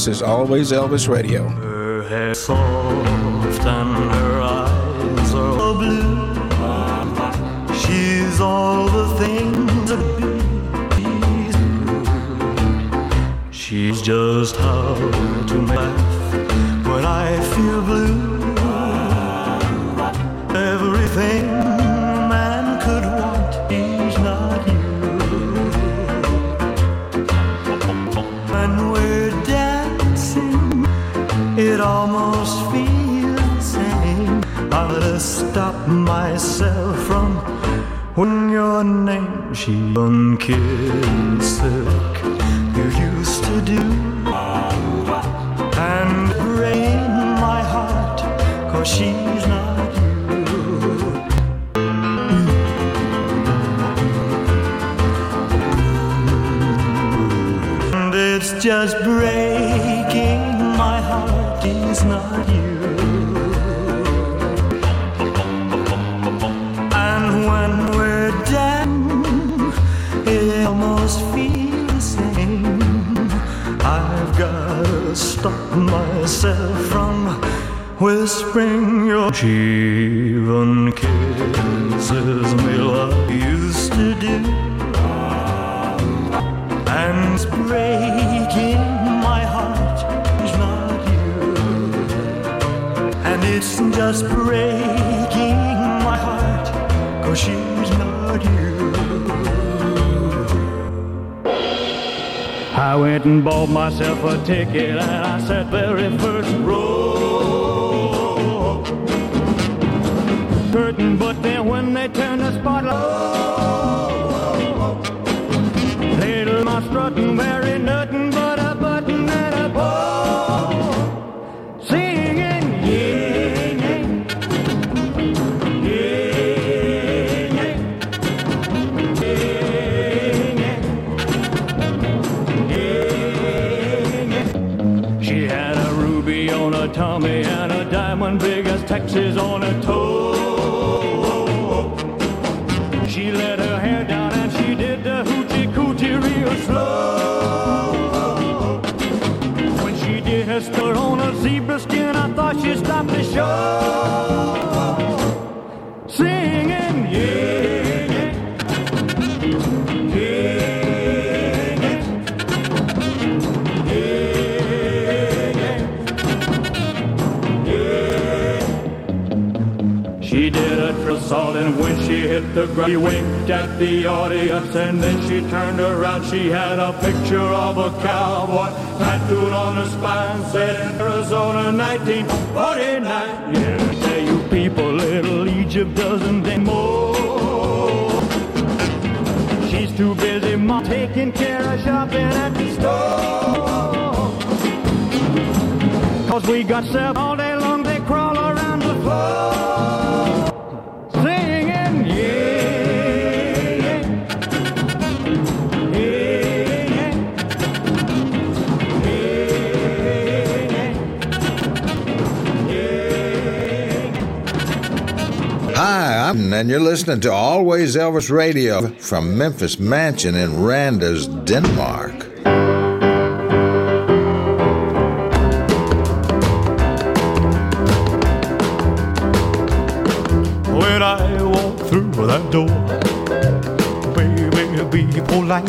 This is Always Elvis Radio. Went and bought myself a ticket and I sat very first row. Curtain, but then when they turned the spotlight, little my strutting, wearing nothing Is on a toad. Hit the ground, she winked at the audience and then she turned around. She had a picture of a cowboy tattooed on her spine, said Arizona 1949. Yeah, say you people, little Egypt doesn't anymore. She's too busy, mom, taking care of shopping at the store. Cause we got seven all day long, they crawl around the floor. Hi, and you're listening to Always Elvis Radio from Memphis Mansion in Randers, Denmark. When I walk through that door, baby, be polite.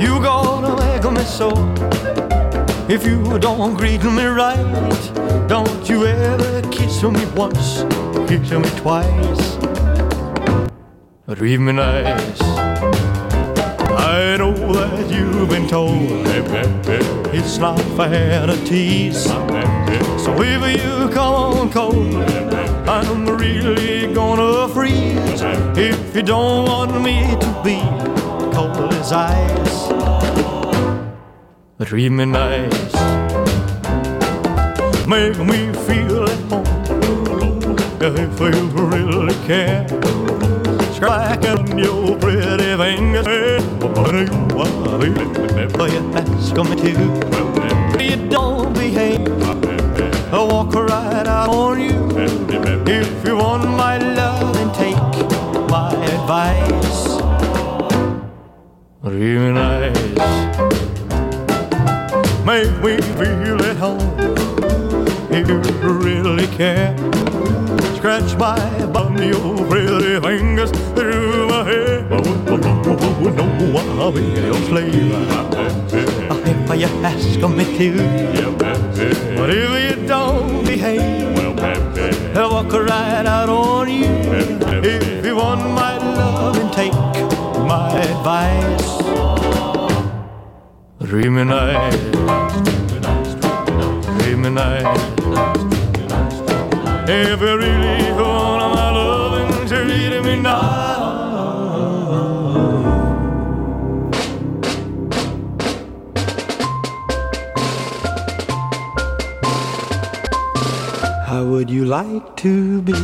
You gonna make me so. If you don't greet me right, don't you ever kiss me once, kiss me twice. But me nice. I know that you've been told it's not fair to tease. So if you come on cold, I'm really gonna freeze. If you don't want me to be cold as ice, but treat me nice. Make me feel if you really care. Scratching your pretty fingers What do you want But you? Ask me to You don't behave I'll walk right out on you. If you want my love Then take my advice. Real nice Make me feel at home. If you really care Scratch my bum, your pretty fingers through my hair. Oh, oh, oh, oh no, I'll be your slave. If you ask me to, but if you don't behave, I'll walk right out on you. If you want my love and take my advice, treat me nice, treat me like to be a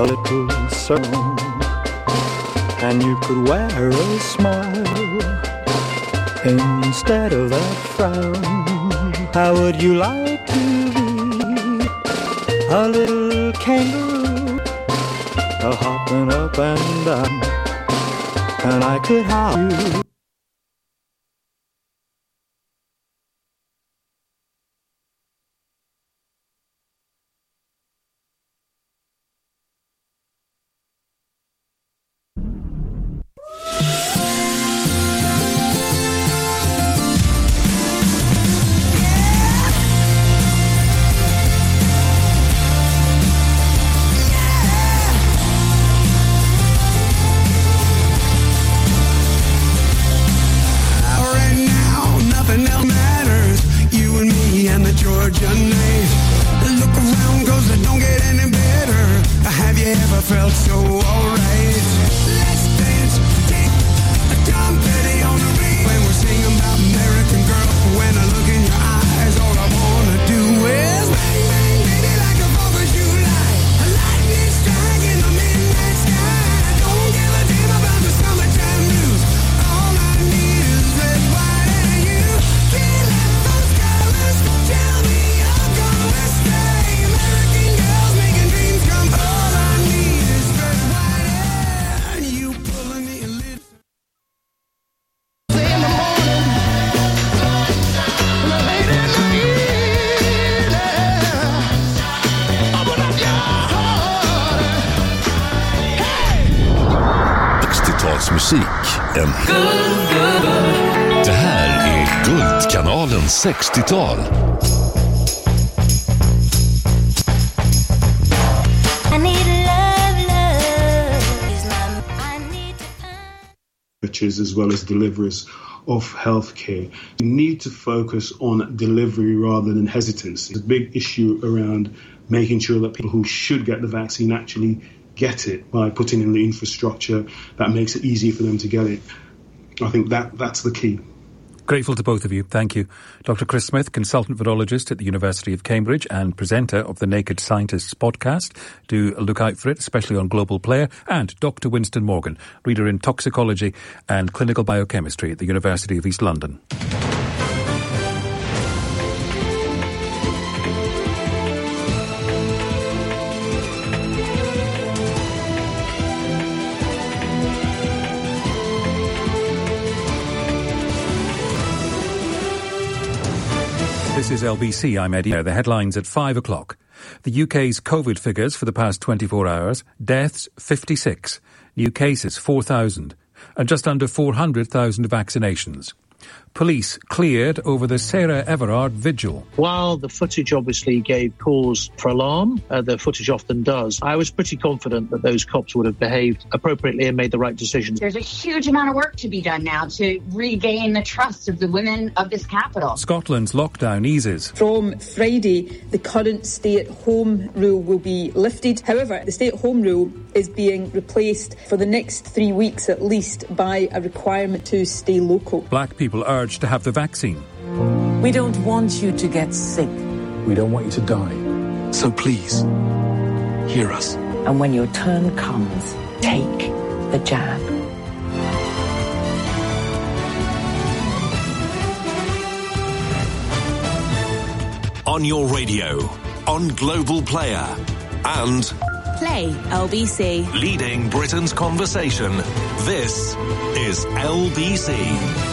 little song and you could wear a smile instead of that frown? How would you like to be a little kangaroo, a hopping up and down, and I could have you. 60-tal. churches as well as deliverers of healthcare You need to focus on delivery rather than hesitancy. It's a big issue around making sure that people who should get the vaccine actually get it by putting in the infrastructure that makes it easy for them to get it. I think that that's the key. Grateful to both of you. Thank you. Dr. Chris Smith, consultant virologist at the University of Cambridge and presenter of the Naked Scientists podcast. Do look out for it, especially on Global Player. And Dr. Winston Morgan, reader in toxicology and clinical biochemistry at the University of East London. This is LBC. I'm Eddie. The headlines at five o'clock. The UK's COVID figures for the past 24 hours deaths 56, new cases 4,000, and just under 400,000 vaccinations. Police cleared over the Sarah Everard vigil. While the footage obviously gave cause for alarm, uh, the footage often does, I was pretty confident that those cops would have behaved appropriately and made the right decisions. There's a huge amount of work to be done now to regain the trust of the women of this capital. Scotland's lockdown eases. From Friday, the current stay at home rule will be lifted. However, the stay at home rule is being replaced for the next three weeks at least by a requirement to stay local. Black people urged to have the vaccine. We don't want you to get sick. We don't want you to die. So please, hear us. And when your turn comes, take the jab. On your radio, on Global Player, and Play LBC. leading Britain's conversation. This is LBC.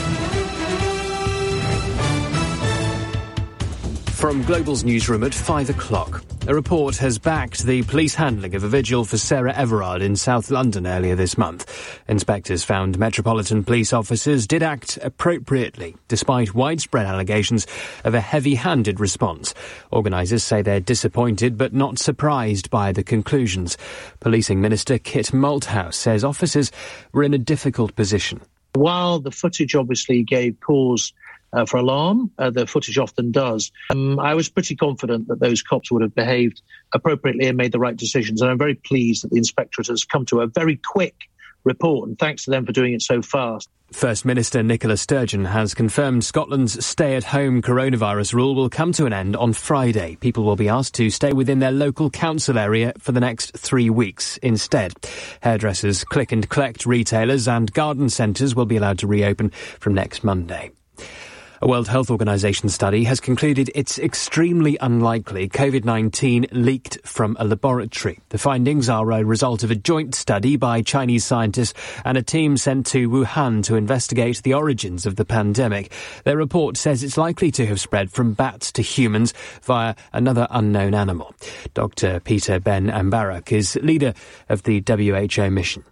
From Global's newsroom at 5 o'clock. A report has backed the police handling of a vigil for Sarah Everard in South London earlier this month. Inspectors found Metropolitan Police officers did act appropriately, despite widespread allegations of a heavy-handed response. Organisers say they're disappointed but not surprised by the conclusions. Policing Minister Kit Malthouse says officers were in a difficult position. While the footage obviously gave cause uh, for alarm, uh, the footage often does, um, I was pretty confident that those cops would have behaved appropriately and made the right decisions. And I'm very pleased that the inspectorate has come to a very quick report, and thanks to them for doing it so fast. First Minister Nicola Sturgeon has confirmed Scotland's stay-at-home coronavirus rule will come to an end on Friday. People will be asked to stay within their local council area for the next three weeks instead. Hairdressers, click and collect retailers and garden centres will be allowed to reopen from next Monday. A World Health Organization study has concluded it's extremely unlikely COVID-19 leaked from a laboratory. The findings are a result of a joint study by Chinese scientists and a team sent to Wuhan to investigate the origins of the pandemic. Their report says it's likely to have spread from bats to humans via another unknown animal. Dr. Peter Ben Ambarak is leader of the WHO mission.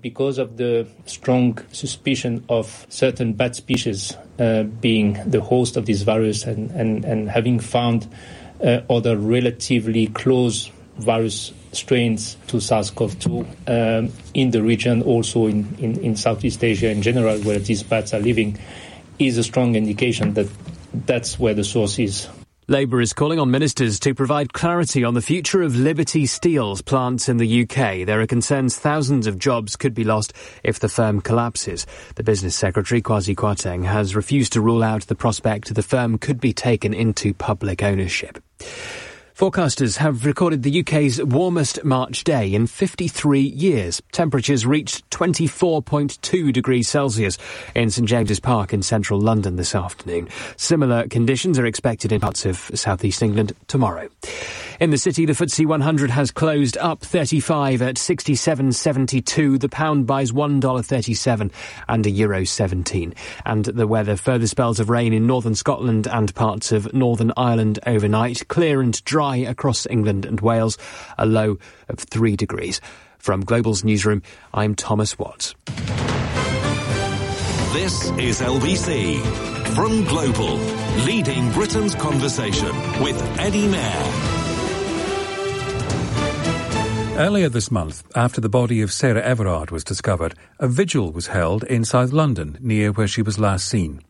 because of the strong suspicion of certain bat species uh, being the host of this virus and, and, and having found uh, other relatively close virus strains to SARS-CoV-2 um, in the region, also in, in, in Southeast Asia in general, where these bats are living, is a strong indication that that's where the source is. Labour is calling on ministers to provide clarity on the future of Liberty Steel's plants in the UK. There are concerns thousands of jobs could be lost if the firm collapses. The business secretary, Kwasi Kwarteng, has refused to rule out the prospect the firm could be taken into public ownership. Forecasters have recorded the UK's warmest March day in 53 years. Temperatures reached 24.2 degrees Celsius in St James's Park in central London this afternoon. Similar conditions are expected in parts of southeast England tomorrow. In the city, the FTSE 100 has closed up 35 at 67.72. The pound buys $1.37 and a euro 17. And the weather, further spells of rain in northern Scotland and parts of Northern Ireland overnight. Clear and dry across England and Wales. A low of 3 degrees. From Global's newsroom, I'm Thomas Watts. This is LBC. From Global, leading Britain's conversation with Eddie Mair. Earlier this month, after the body of Sarah Everard was discovered, a vigil was held in South London, near where she was last seen.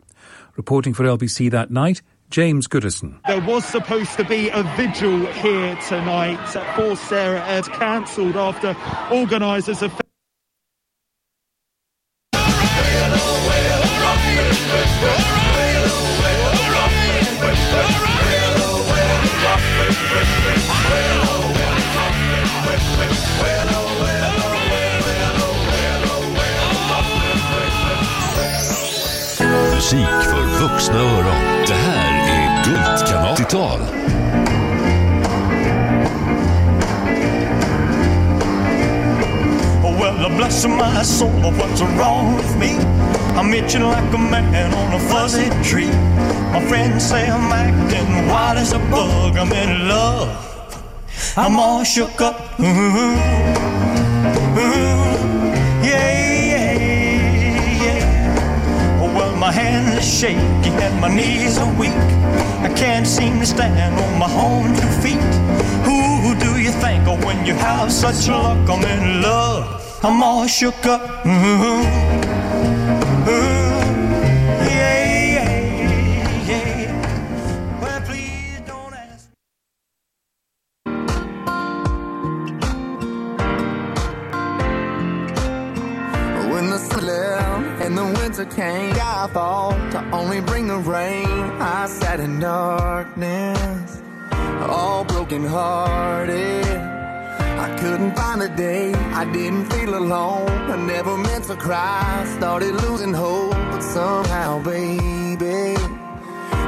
Reporting for LBC that night, James Goodison. There was supposed to be a vigil here tonight for Sarah Ed, cancelled after organisers have. Musik för vuxna öron. Det här är Guldkanal. Oh, well, bless my soul, what's wrong with me? I'm itching like a man on a fuzzy tree. My friends say I'm acting wild as a bug. I'm in love. I'm all shook up. are shaky and my knees are weak. I can't seem to stand on my own two feet. Who do you think of when you have such luck? I'm in love. I'm all shook up. Ooh, hearted. I couldn't find a day, I didn't feel alone. I never meant to cry, started losing hope, but somehow, baby,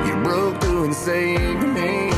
you broke through and saved me.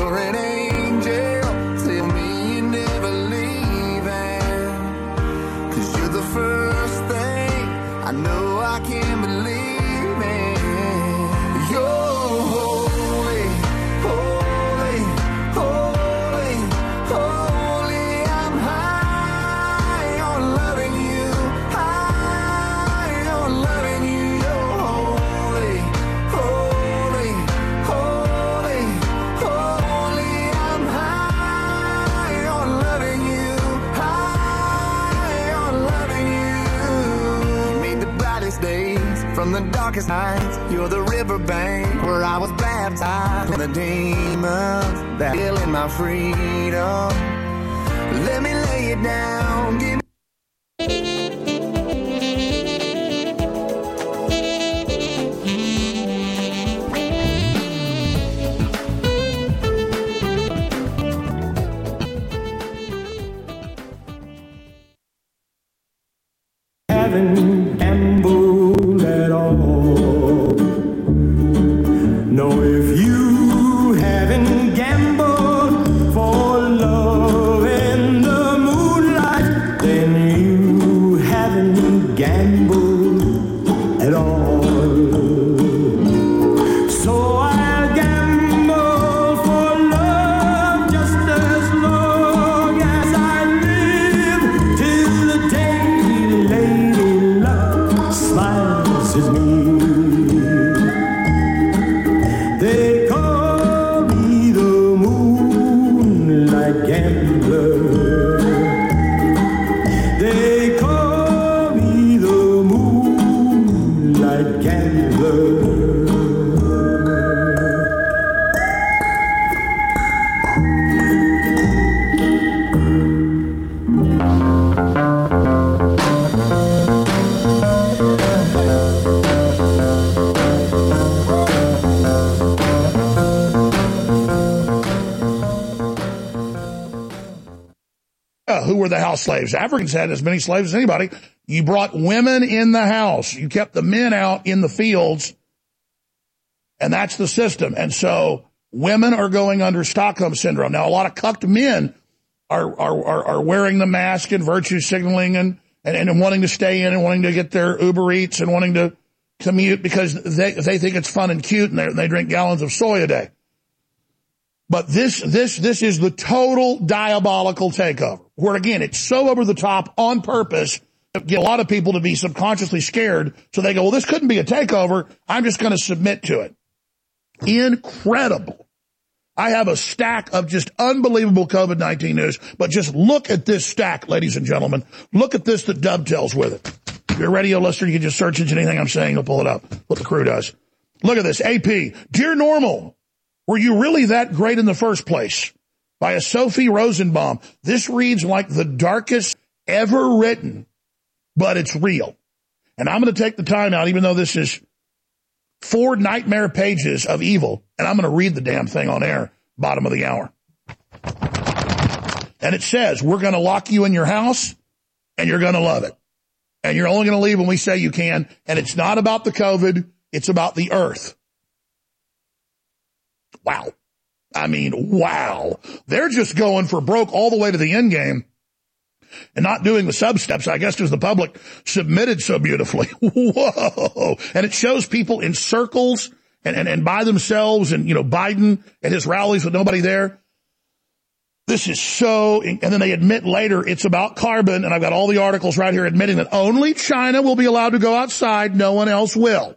Darkest nights. You're the riverbank where I was baptized. And the demons that kill in my freedom. Let me lay it down. Slaves? Africans had as many slaves as anybody. You brought women in the house. You kept the men out in the fields. And that's the system. And so women are going under Stockholm syndrome. Now, a lot of cucked men are, are, are, are wearing the mask and virtue signaling and, and, and wanting to stay in and wanting to get their Uber Eats and wanting to commute because they, they think it's fun and cute and they, they drink gallons of soy a day. But this, this, this is the total diabolical takeover where again, it's so over the top on purpose to get a lot of people to be subconsciously scared. So they go, well, this couldn't be a takeover. I'm just going to submit to it. Incredible. I have a stack of just unbelievable COVID-19 news, but just look at this stack, ladies and gentlemen. Look at this that dovetails with it. If you're a radio listener, you can just search into anything I'm saying. You'll pull it up. What the crew does. Look at this. AP. Dear Normal. Were you really that great in the first place? By a Sophie Rosenbaum. This reads like the darkest ever written, but it's real. And I'm going to take the time out, even though this is four nightmare pages of evil, and I'm going to read the damn thing on air, bottom of the hour. And it says, we're going to lock you in your house and you're going to love it. And you're only going to leave when we say you can. And it's not about the COVID. It's about the earth. Wow. I mean, wow. They're just going for broke all the way to the end game and not doing the sub steps, I guess, because the public submitted so beautifully. Whoa. And it shows people in circles and, and, and by themselves and, you know, Biden at his rallies with nobody there. This is so, and then they admit later it's about carbon, and I've got all the articles right here admitting that only China will be allowed to go outside, no one else will.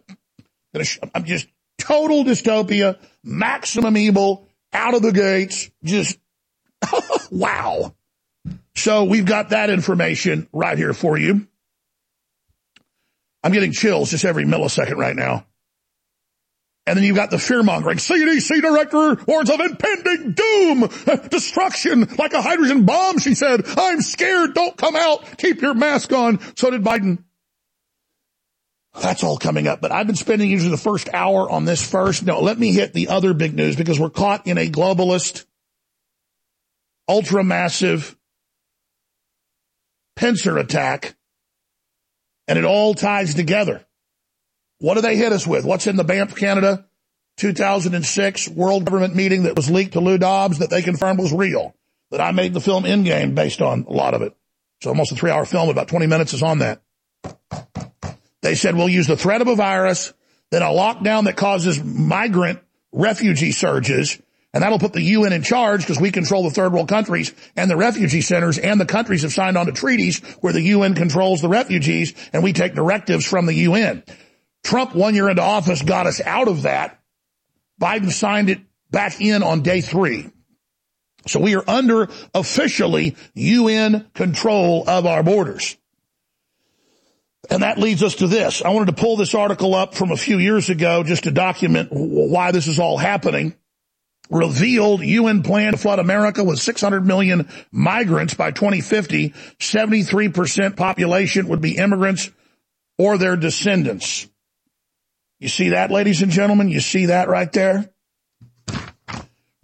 I'm just total dystopia, maximum evil, out of the gates, just, wow. So we've got that information right here for you. I'm getting chills just every millisecond right now. And then you've got the fear mongering. CDC director warns of impending doom, destruction like a hydrogen bomb, she said. I'm scared. Don't come out. Keep your mask on. So did Biden. That's all coming up, but I've been spending usually the first hour on this first. No, let me hit the other big news because we're caught in a globalist, ultra massive pincer attack and it all ties together. What do they hit us with? What's in the Banff, Canada 2006 World Government meeting that was leaked to Lou Dobbs that they confirmed was real? That I made the film Endgame based on a lot of it. So almost a three hour film, about 20 minutes is on that. They said we'll use the threat of a virus, then a lockdown that causes migrant refugee surges, and that'll put the UN in charge because we control the third world countries and the refugee centers and the countries have signed on to treaties where the UN controls the refugees and we take directives from the UN. Trump, one year into office, got us out of that. Biden signed it back in on day three. So we are under officially UN control of our borders. And that leads us to this. I wanted to pull this article up from a few years ago just to document why this is all happening. Revealed UN plan to flood America with 600 million migrants by 2050. 73% population would be immigrants or their descendants. You see that, ladies and gentlemen? You see that right there?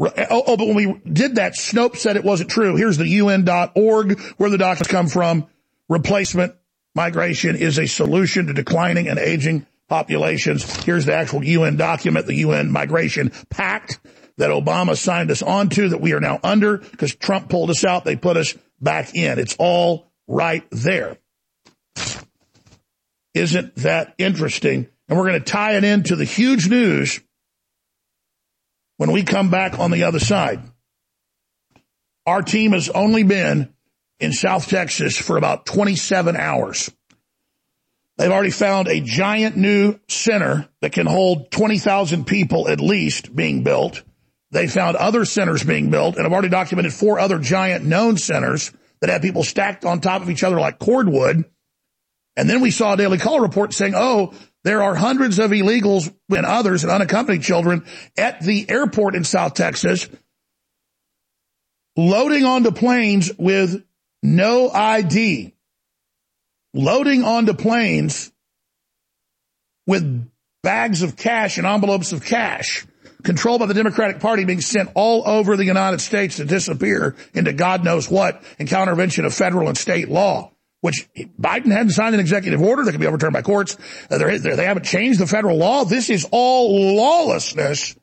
Oh, oh, but when we did that, Snopes said it wasn't true. Here's the UN.org where the documents come from. Replacement migration is a solution to declining and aging populations. Here's the actual UN document, the UN Migration Pact that Obama signed us onto that we are now under because Trump pulled us out. They put us back in. It's all right there. Isn't that interesting? And we're going to tie it into the huge news when we come back on the other side. Our team has only been in South Texas for about 27 hours. They've already found a giant new center that can hold 20,000 people at least being built. They found other centers being built and have already documented four other giant known centers that have people stacked on top of each other like cordwood. And then we saw a Daily Caller report saying, oh, there are hundreds of illegals and others and unaccompanied children at the airport in South Texas loading onto planes with no ID, loading onto planes with bags of cash and envelopes of cash, controlled by the Democratic Party being sent all over the United States to disappear into God knows what in countervention of federal and state law, which Biden hadn't signed an executive order that can be overturned by courts. Uh, they're, they're, they haven't changed the federal law. This is all lawlessness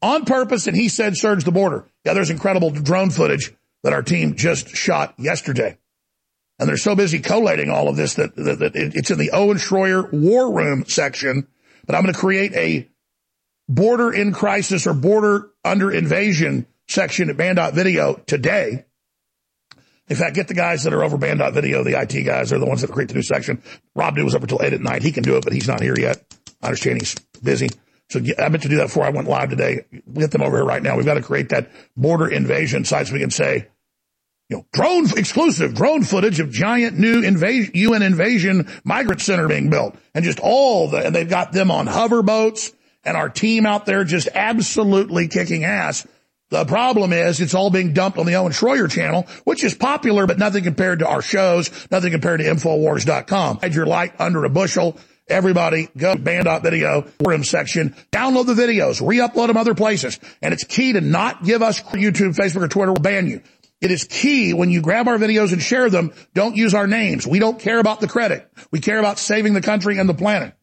on purpose. And he said, surge the border. Yeah, there's incredible drone footage that our team just shot yesterday. And they're so busy collating all of this that, that, that it's in the Owen Schroyer war room section. But I'm going to create a border in crisis or border under invasion section at Bandot Video today. In fact, get the guys that are over Bandot Video, the IT guys, are the ones that create the new section. Rob Dew was up until 8 at night. He can do it, but he's not here yet. I understand he's busy. So I meant to do that before I went live today. Get them over here right now. We've got to create that border invasion site so we can say, you know, drone exclusive drone footage of giant new invasion, UN invasion migrant center being built and just all the, and they've got them on hover boats and our team out there just absolutely kicking ass. The problem is it's all being dumped on the Owen Schroyer channel, which is popular, but nothing compared to our shows, nothing compared to Infowars.com. Hide your light under a bushel. Everybody go to Bandot Video forum section, download the videos, re-upload them other places. And it's key to not give us YouTube, Facebook, or Twitter will ban you. It is key when you grab our videos and share them, don't use our names. We don't care about the credit. We care about saving the country and the planet.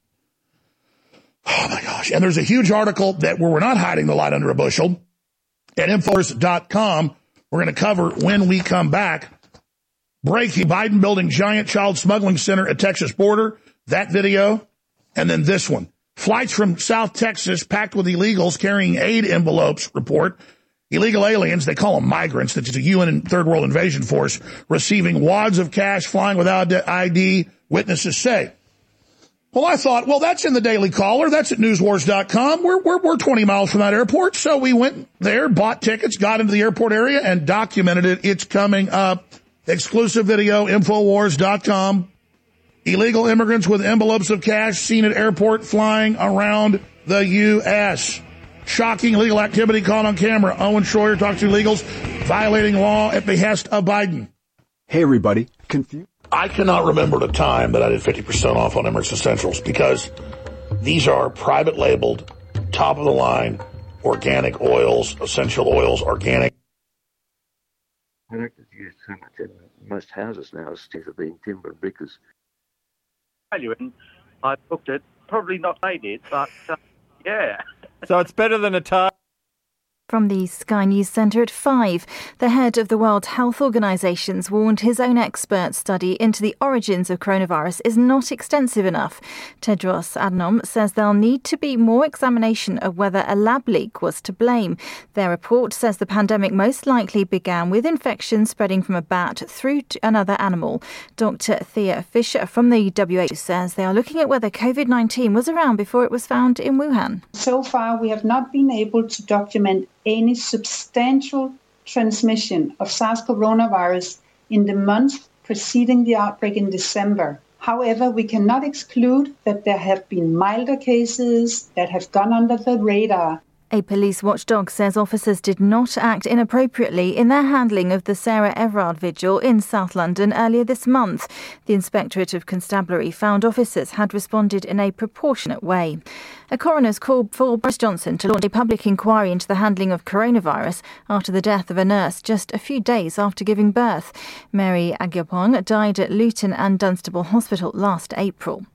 Oh my gosh. And there's a huge article that where we're not hiding the light under a bushel at Infowars.com. We're going to cover when we come back. Breaking Biden building giant child smuggling center at Texas border. That video. And then this one. Flights from South Texas packed with illegals carrying aid envelopes report. Illegal aliens, they call them migrants, that's a UN third world invasion force, receiving wads of cash flying without ID, witnesses say. Well, I thought, well, that's in the Daily Caller. That's at newswars.com. We're, we're, we're 20 miles from that airport. So we went there, bought tickets, got into the airport area and documented it. It's coming up. Exclusive video, infowars.com. Illegal immigrants with envelopes of cash seen at airport flying around the U.S. Shocking legal activity caught on camera. Owen Schroyer talks to illegals violating law at behest of Biden. Hey, everybody. Confused? I cannot remember the time that I did 50% off on Emirates Essentials because these are private labeled, top of the line, organic oils, essential oils, organic. I don't use so much in most houses now as are being timber and brickers. Value and I booked it. Probably not made it, but uh, yeah. So it's better than a tire. From the Sky News Centre at 5, the head of the World Health Organization warned his own expert study into the origins of coronavirus is not extensive enough. Tedros Adhanom says there'll need to be more examination of whether a lab leak was to blame. Their report says the pandemic most likely began with infection spreading from a bat through to another animal. Dr. Thea Fisher from the WHO says they are looking at whether COVID 19 was around before it was found in Wuhan. So far, we have not been able to document any substantial transmission of SARS coronavirus in the months preceding the outbreak in December. However, we cannot exclude that there have been milder cases that have gone under the radar. A police watchdog says officers did not act inappropriately in their handling of the Sarah Everard vigil in South London earlier this month. The Inspectorate of Constabulary found officers had responded in a proportionate way. A coroner's called for Boris Johnson to launch a public inquiry into the handling of coronavirus after the death of a nurse just a few days after giving birth. Mary Agyapong died at Luton and Dunstable Hospital last April.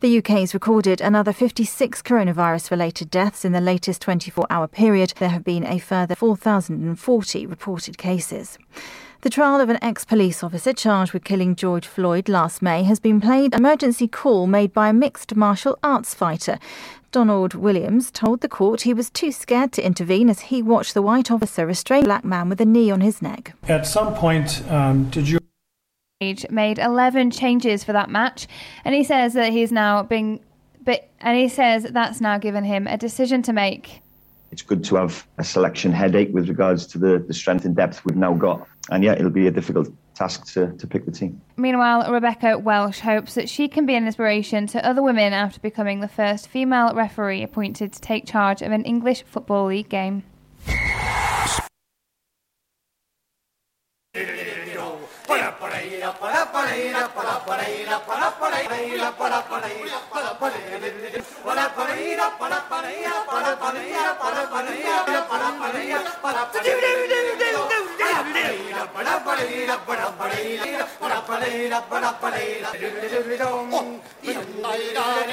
The UK has recorded another 56 coronavirus related deaths in the latest 24 hour period. There have been a further 4,040 reported cases. The trial of an ex police officer charged with killing George Floyd last May has been played emergency call made by a mixed martial arts fighter. Donald Williams told the court he was too scared to intervene as he watched the white officer restrain a black man with a knee on his neck. At some point, um, did you? Made 11 changes for that match, and he says that he's now being, but and he says that's now given him a decision to make. It's good to have a selection headache with regards to the, the strength and depth we've now got, and yeah, it'll be a difficult task to, to pick the team. Meanwhile, Rebecca Welsh hopes that she can be an inspiration to other women after becoming the first female referee appointed to take charge of an English Football League game. Oh,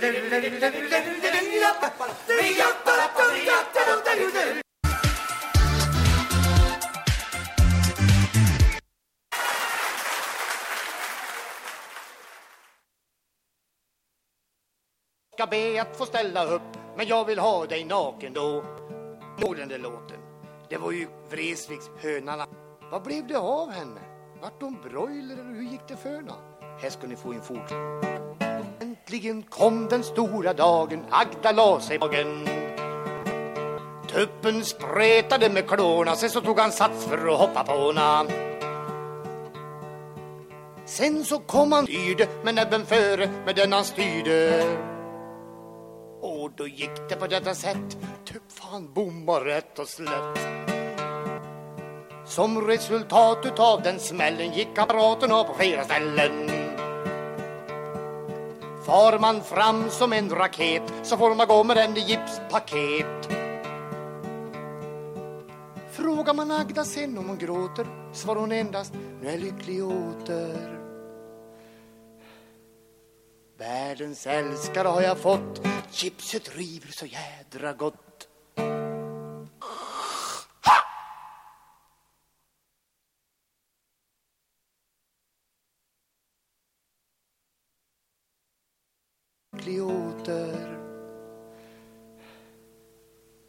Ska be att få ställa upp, men jag vill ha dig naken då. Målande den låten. Det var ju Vreeswijks hönan. Vad blev det av henne? Vart hon broiler eller hur gick det för henne? Här ska ni få en fortsättning. Äntligen kom den stora dagen, Agda la sig i magen. Tuppen spretade med klorna, sen så tog han sats för att hoppa på henne. Sen så kom han styrde med näbben före med den han styrde. Och då gick det på detta sätt, tupp fan bommar rätt och slätt. Som resultat utav den smällen gick apparaterna på flera ställen. Far man fram som en raket så får man gå med den i gipspaket. Frågar man Agda sen om hon gråter svarar hon endast nu är jag lycklig åter. Världens älskare har jag fått Chipset river så jädra gott patrioter.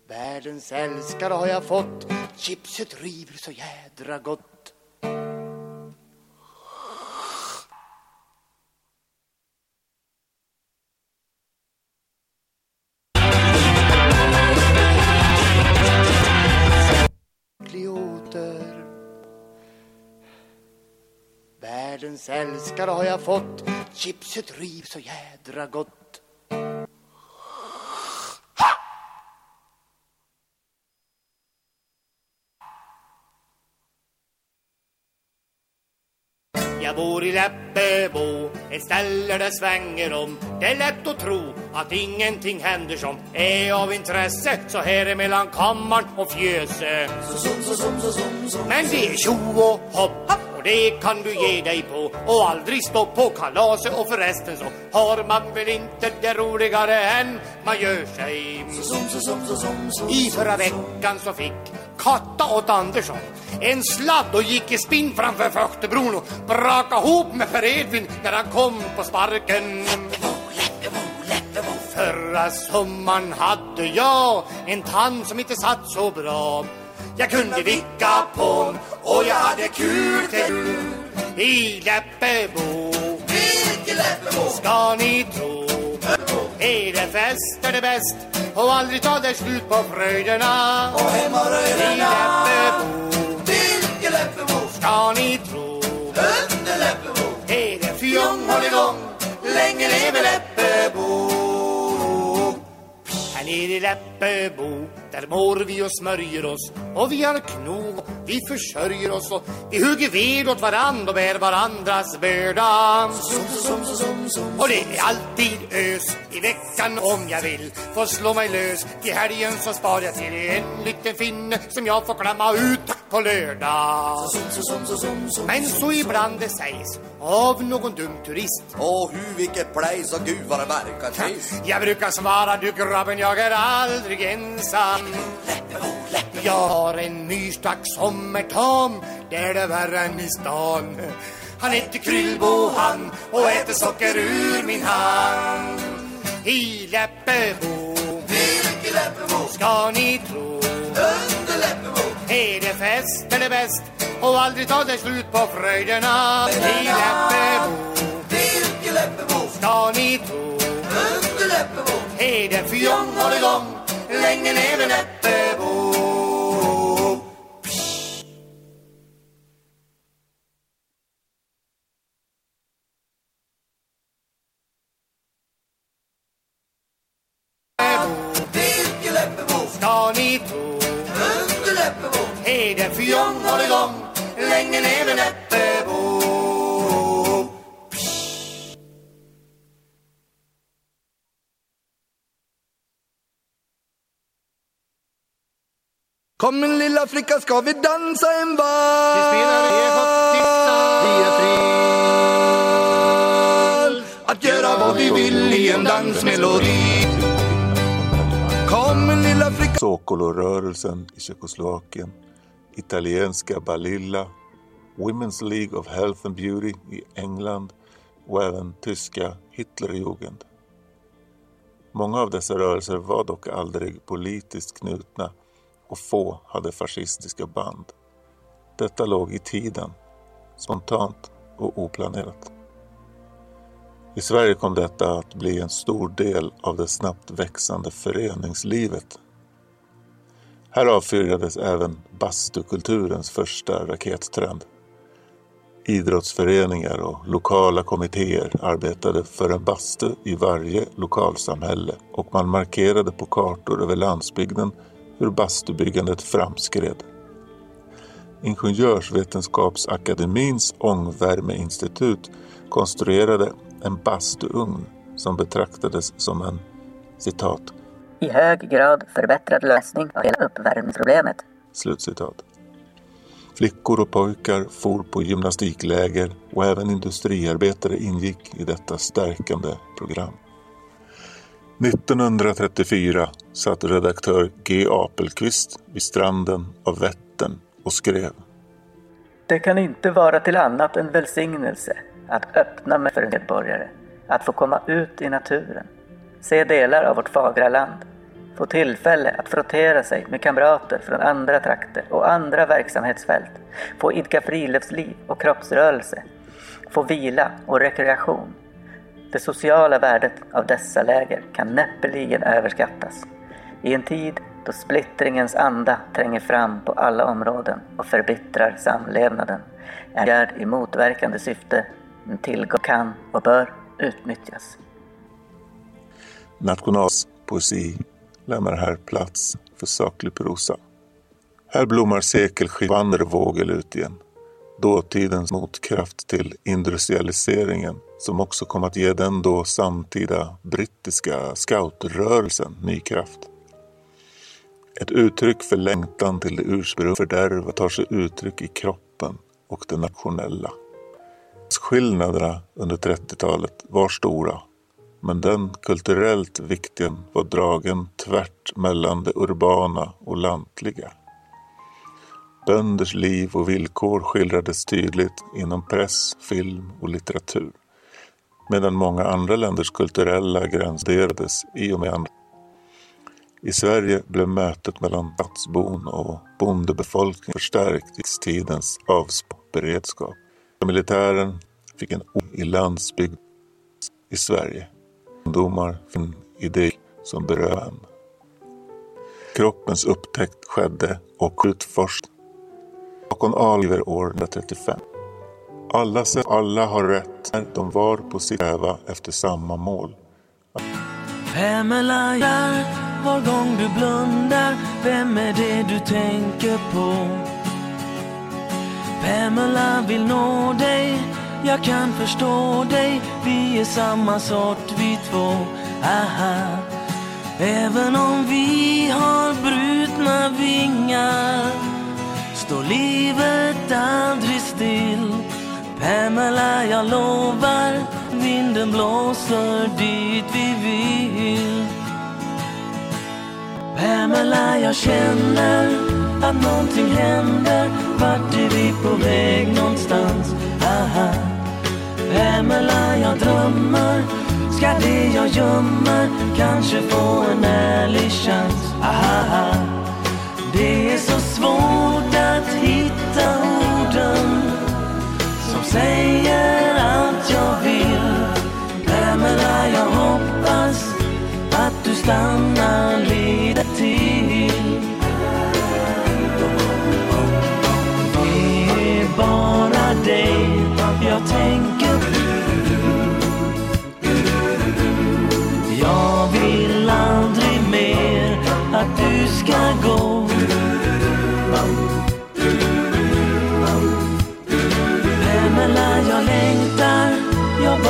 Världens älskare har jag fått. Chipset river så jädra gott. Lycklig Världens älskare har jag fått. Chipset riv så jädra gott. Jag bor i Läppebo, ett ställe där svänger om. Det är lätt att tro att ingenting händer som är av intresse Så här är mellan kammaren och fjöse Men det är tjo och hopp och det kan du ge dig på Och aldrig stå på kalaset och förresten så har man väl inte det roligare än man gör sig I förra veckan så fick Katta åt Andersson en sladd och gick i spinn framför Föchtebron och braka ihop med Per Edvin när han kom på sparken. Förra sommaren hade jag en tand som inte satt så bra. Jag kunde vicka på och jag hade kul till i Läppebo. Ska ni tro? Är det fest är det bäst? Och aldrig tar det slut på fröjderna. Och I Läppebo. Ska ni tro? Under Läppebo. Är det fjong håll Länge leve Läppebo. Här nere i Läppebo Där mår vi och smörjer oss Och vi har knog Vi försörjer oss och Vi hugger ved åt varandra och bär varandras börda. Och det är alltid ös I veckan om jag vill Få slå mig lös. Till helgen så sparar jag till en liten finne Som jag får klämma ut på lördag. Men så ibland det sägs Av någon dum turist. Åh, hur vilket place och gud vad det verkar trist. Jag brukar svara du grabben jag är aldrig ensam Jag har en myrstack som är tam. Det är det värre än i stan. Han heter Kryllbo han och äter socker ur min hand. I Läppebo, ska ni tro. Under Läppebo, är det fest det bäst? Och aldrig tar det slut på fröjderna. I Läppebo, ska ni tro. Under Läppebo, är det fjong hålligång länge leve Läppebo. Ska ni tro? Under Läppebo Är det fjong hålligång Länge leve Läppebo Kom min lilla flicka ska vi dansa en vals? Vi spelar V76 Vi är fri. Att göra vad vi vill i en dansmelodi. Kom min lilla flicka. Sokolo-rörelsen i Tjeckoslovakien, italienska Balilla, Women's League of Health and Beauty i England. Och även tyska Hitlerjugend. Många av dessa rörelser var dock aldrig politiskt knutna och få hade fascistiska band. Detta låg i tiden, spontant och oplanerat. I Sverige kom detta att bli en stor del av det snabbt växande föreningslivet. Här avfyrades även bastukulturens första rakettrend. Idrottsföreningar och lokala kommittéer arbetade för en bastu i varje lokalsamhälle och man markerade på kartor över landsbygden hur bastubyggandet framskred. Ingenjörsvetenskapsakademins ångvärmeinstitut konstruerade en bastuugn som betraktades som en citat i hög grad förbättrad lösning av hela uppvärmningsproblemet. Slutcitat. Flickor och pojkar for på gymnastikläger och även industriarbetare ingick i detta stärkande program. 1934 satt redaktör G. Apelqvist vid stranden av Vättern och skrev. Det kan inte vara till annat än välsignelse att öppna mig för medborgare, att få komma ut i naturen, se delar av vårt fagra land, få tillfälle att frottera sig med kamrater från andra trakter och andra verksamhetsfält, få idka friluftsliv och kroppsrörelse, få vila och rekreation. Det sociala värdet av dessa läger kan näppeligen överskattas. I en tid då splittringens anda tränger fram på alla områden och förbittrar samlevnaden är gärd i motverkande syfte en tillgång kan och bör utnyttjas. Nationalpoesi lämnar här plats för saklig prosa. Här blommar sekelskivander vågel ut igen. Dåtidens motkraft till industrialiseringen som också kom att ge den då samtida brittiska scoutrörelsen ny kraft. Ett uttryck för längtan till det ursprungliga fördärvet tar sig uttryck i kroppen och det nationella. Skillnaderna under 30-talet var stora men den kulturellt viktiga var dragen tvärt mellan det urbana och lantliga. Bönders liv och villkor skildrades tydligt inom press, film och litteratur. Medan många andra länders kulturella gränsderades i och med andra. I Sverige blev mötet mellan stadsbon och bondebefolkning förstärkt i tidens avspärrberedskap. Militären fick en i landsbygd i Sverige. Ungdomar fick en idé som berör en. Kroppens upptäckt skedde och utforskning. Bakom Aliver år 1935. Alla, alla har rätt när de var på sitt sträva efter samma mål. Pamela gör var gång du blundar Vem är det du tänker på? Pamela vill nå dig Jag kan förstå dig Vi är samma sort vi två Aha. Även om vi har brutna vingar står livet aldrig still Pamela, jag lovar, vinden blåser dit vi vill Pamela, jag känner att någonting händer Vart är vi på väg någonstans? Aha. Pamela, jag drömmer Ska det jag gömmer kanske få en ärlig chans? Aha. Det är så svårt säger allt jag vill. Pamela, jag hoppas att du stannar lite till. Det är bara dig jag tänker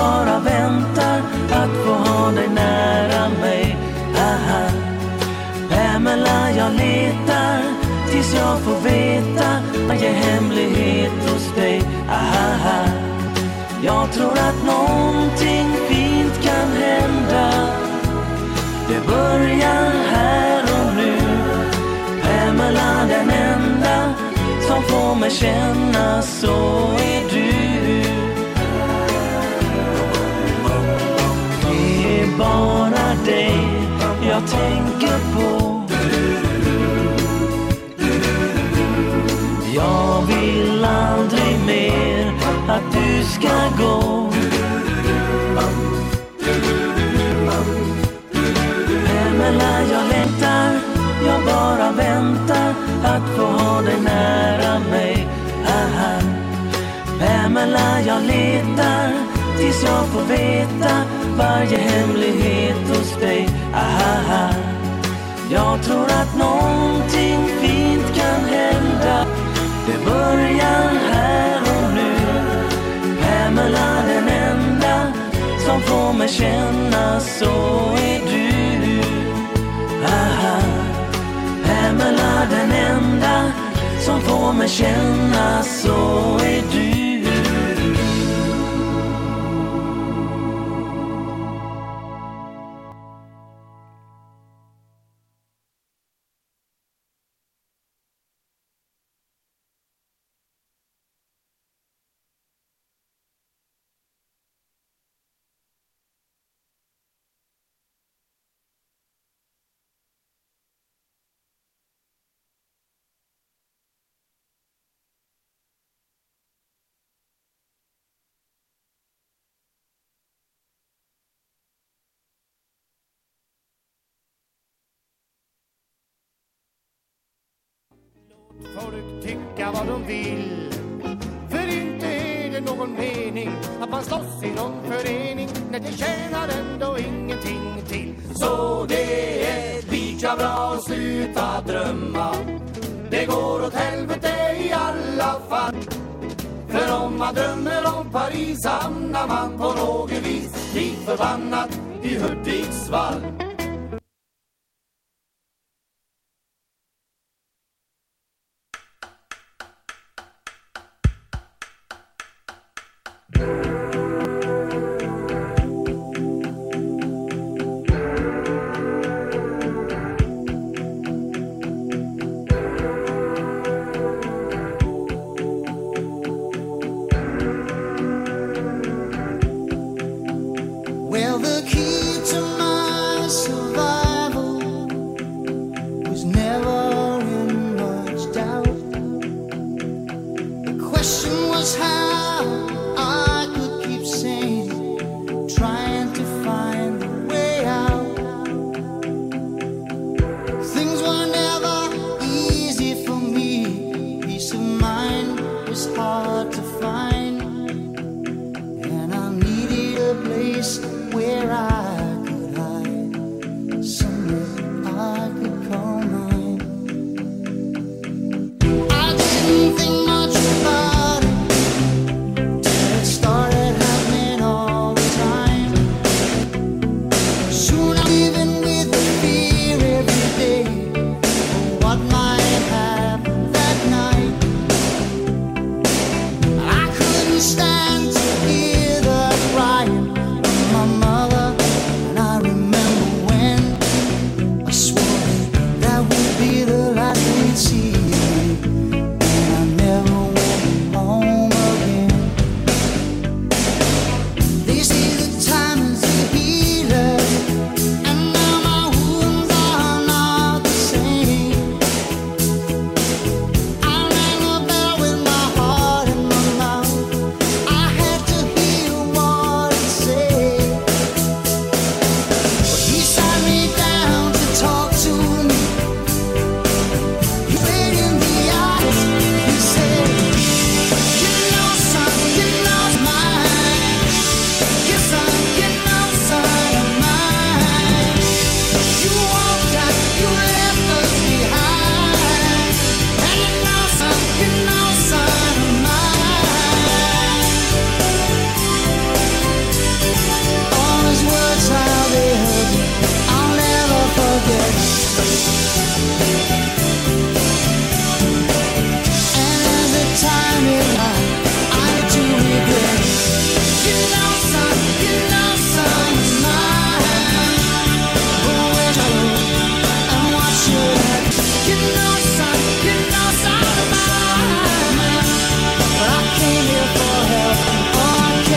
bara väntar att få ha dig nära mig. Aha. Pamela, jag letar tills jag får veta varje hemlighet hos dig. Aha. Jag tror att någonting fint kan hända. Det börjar här och nu. Pamela, den enda som får mig känna så är du. Bara dig jag tänker på. Jag vill aldrig mer att du ska gå. Pamela, jag längtar, jag bara väntar att få ha dig nära mig. Aha. Pamela, jag letar tills jag får veta varje hemlighet hos dig. Aha. Jag tror att någonting fint kan hända. Det börjar här och nu. Pamela, den enda som får mig känna så är du. Aha. Pamela, den enda som får mig känna så är du. Tycka vad de vill. För inte är det någon mening Att man slåss i någon förening När det tjänar ändå ingenting till. Så det är lika bra att sluta drömma. Det går åt helvete i alla fall. För om man drömmer om Paris hamnar man på något vis Lik förbannat i Hudiksvall.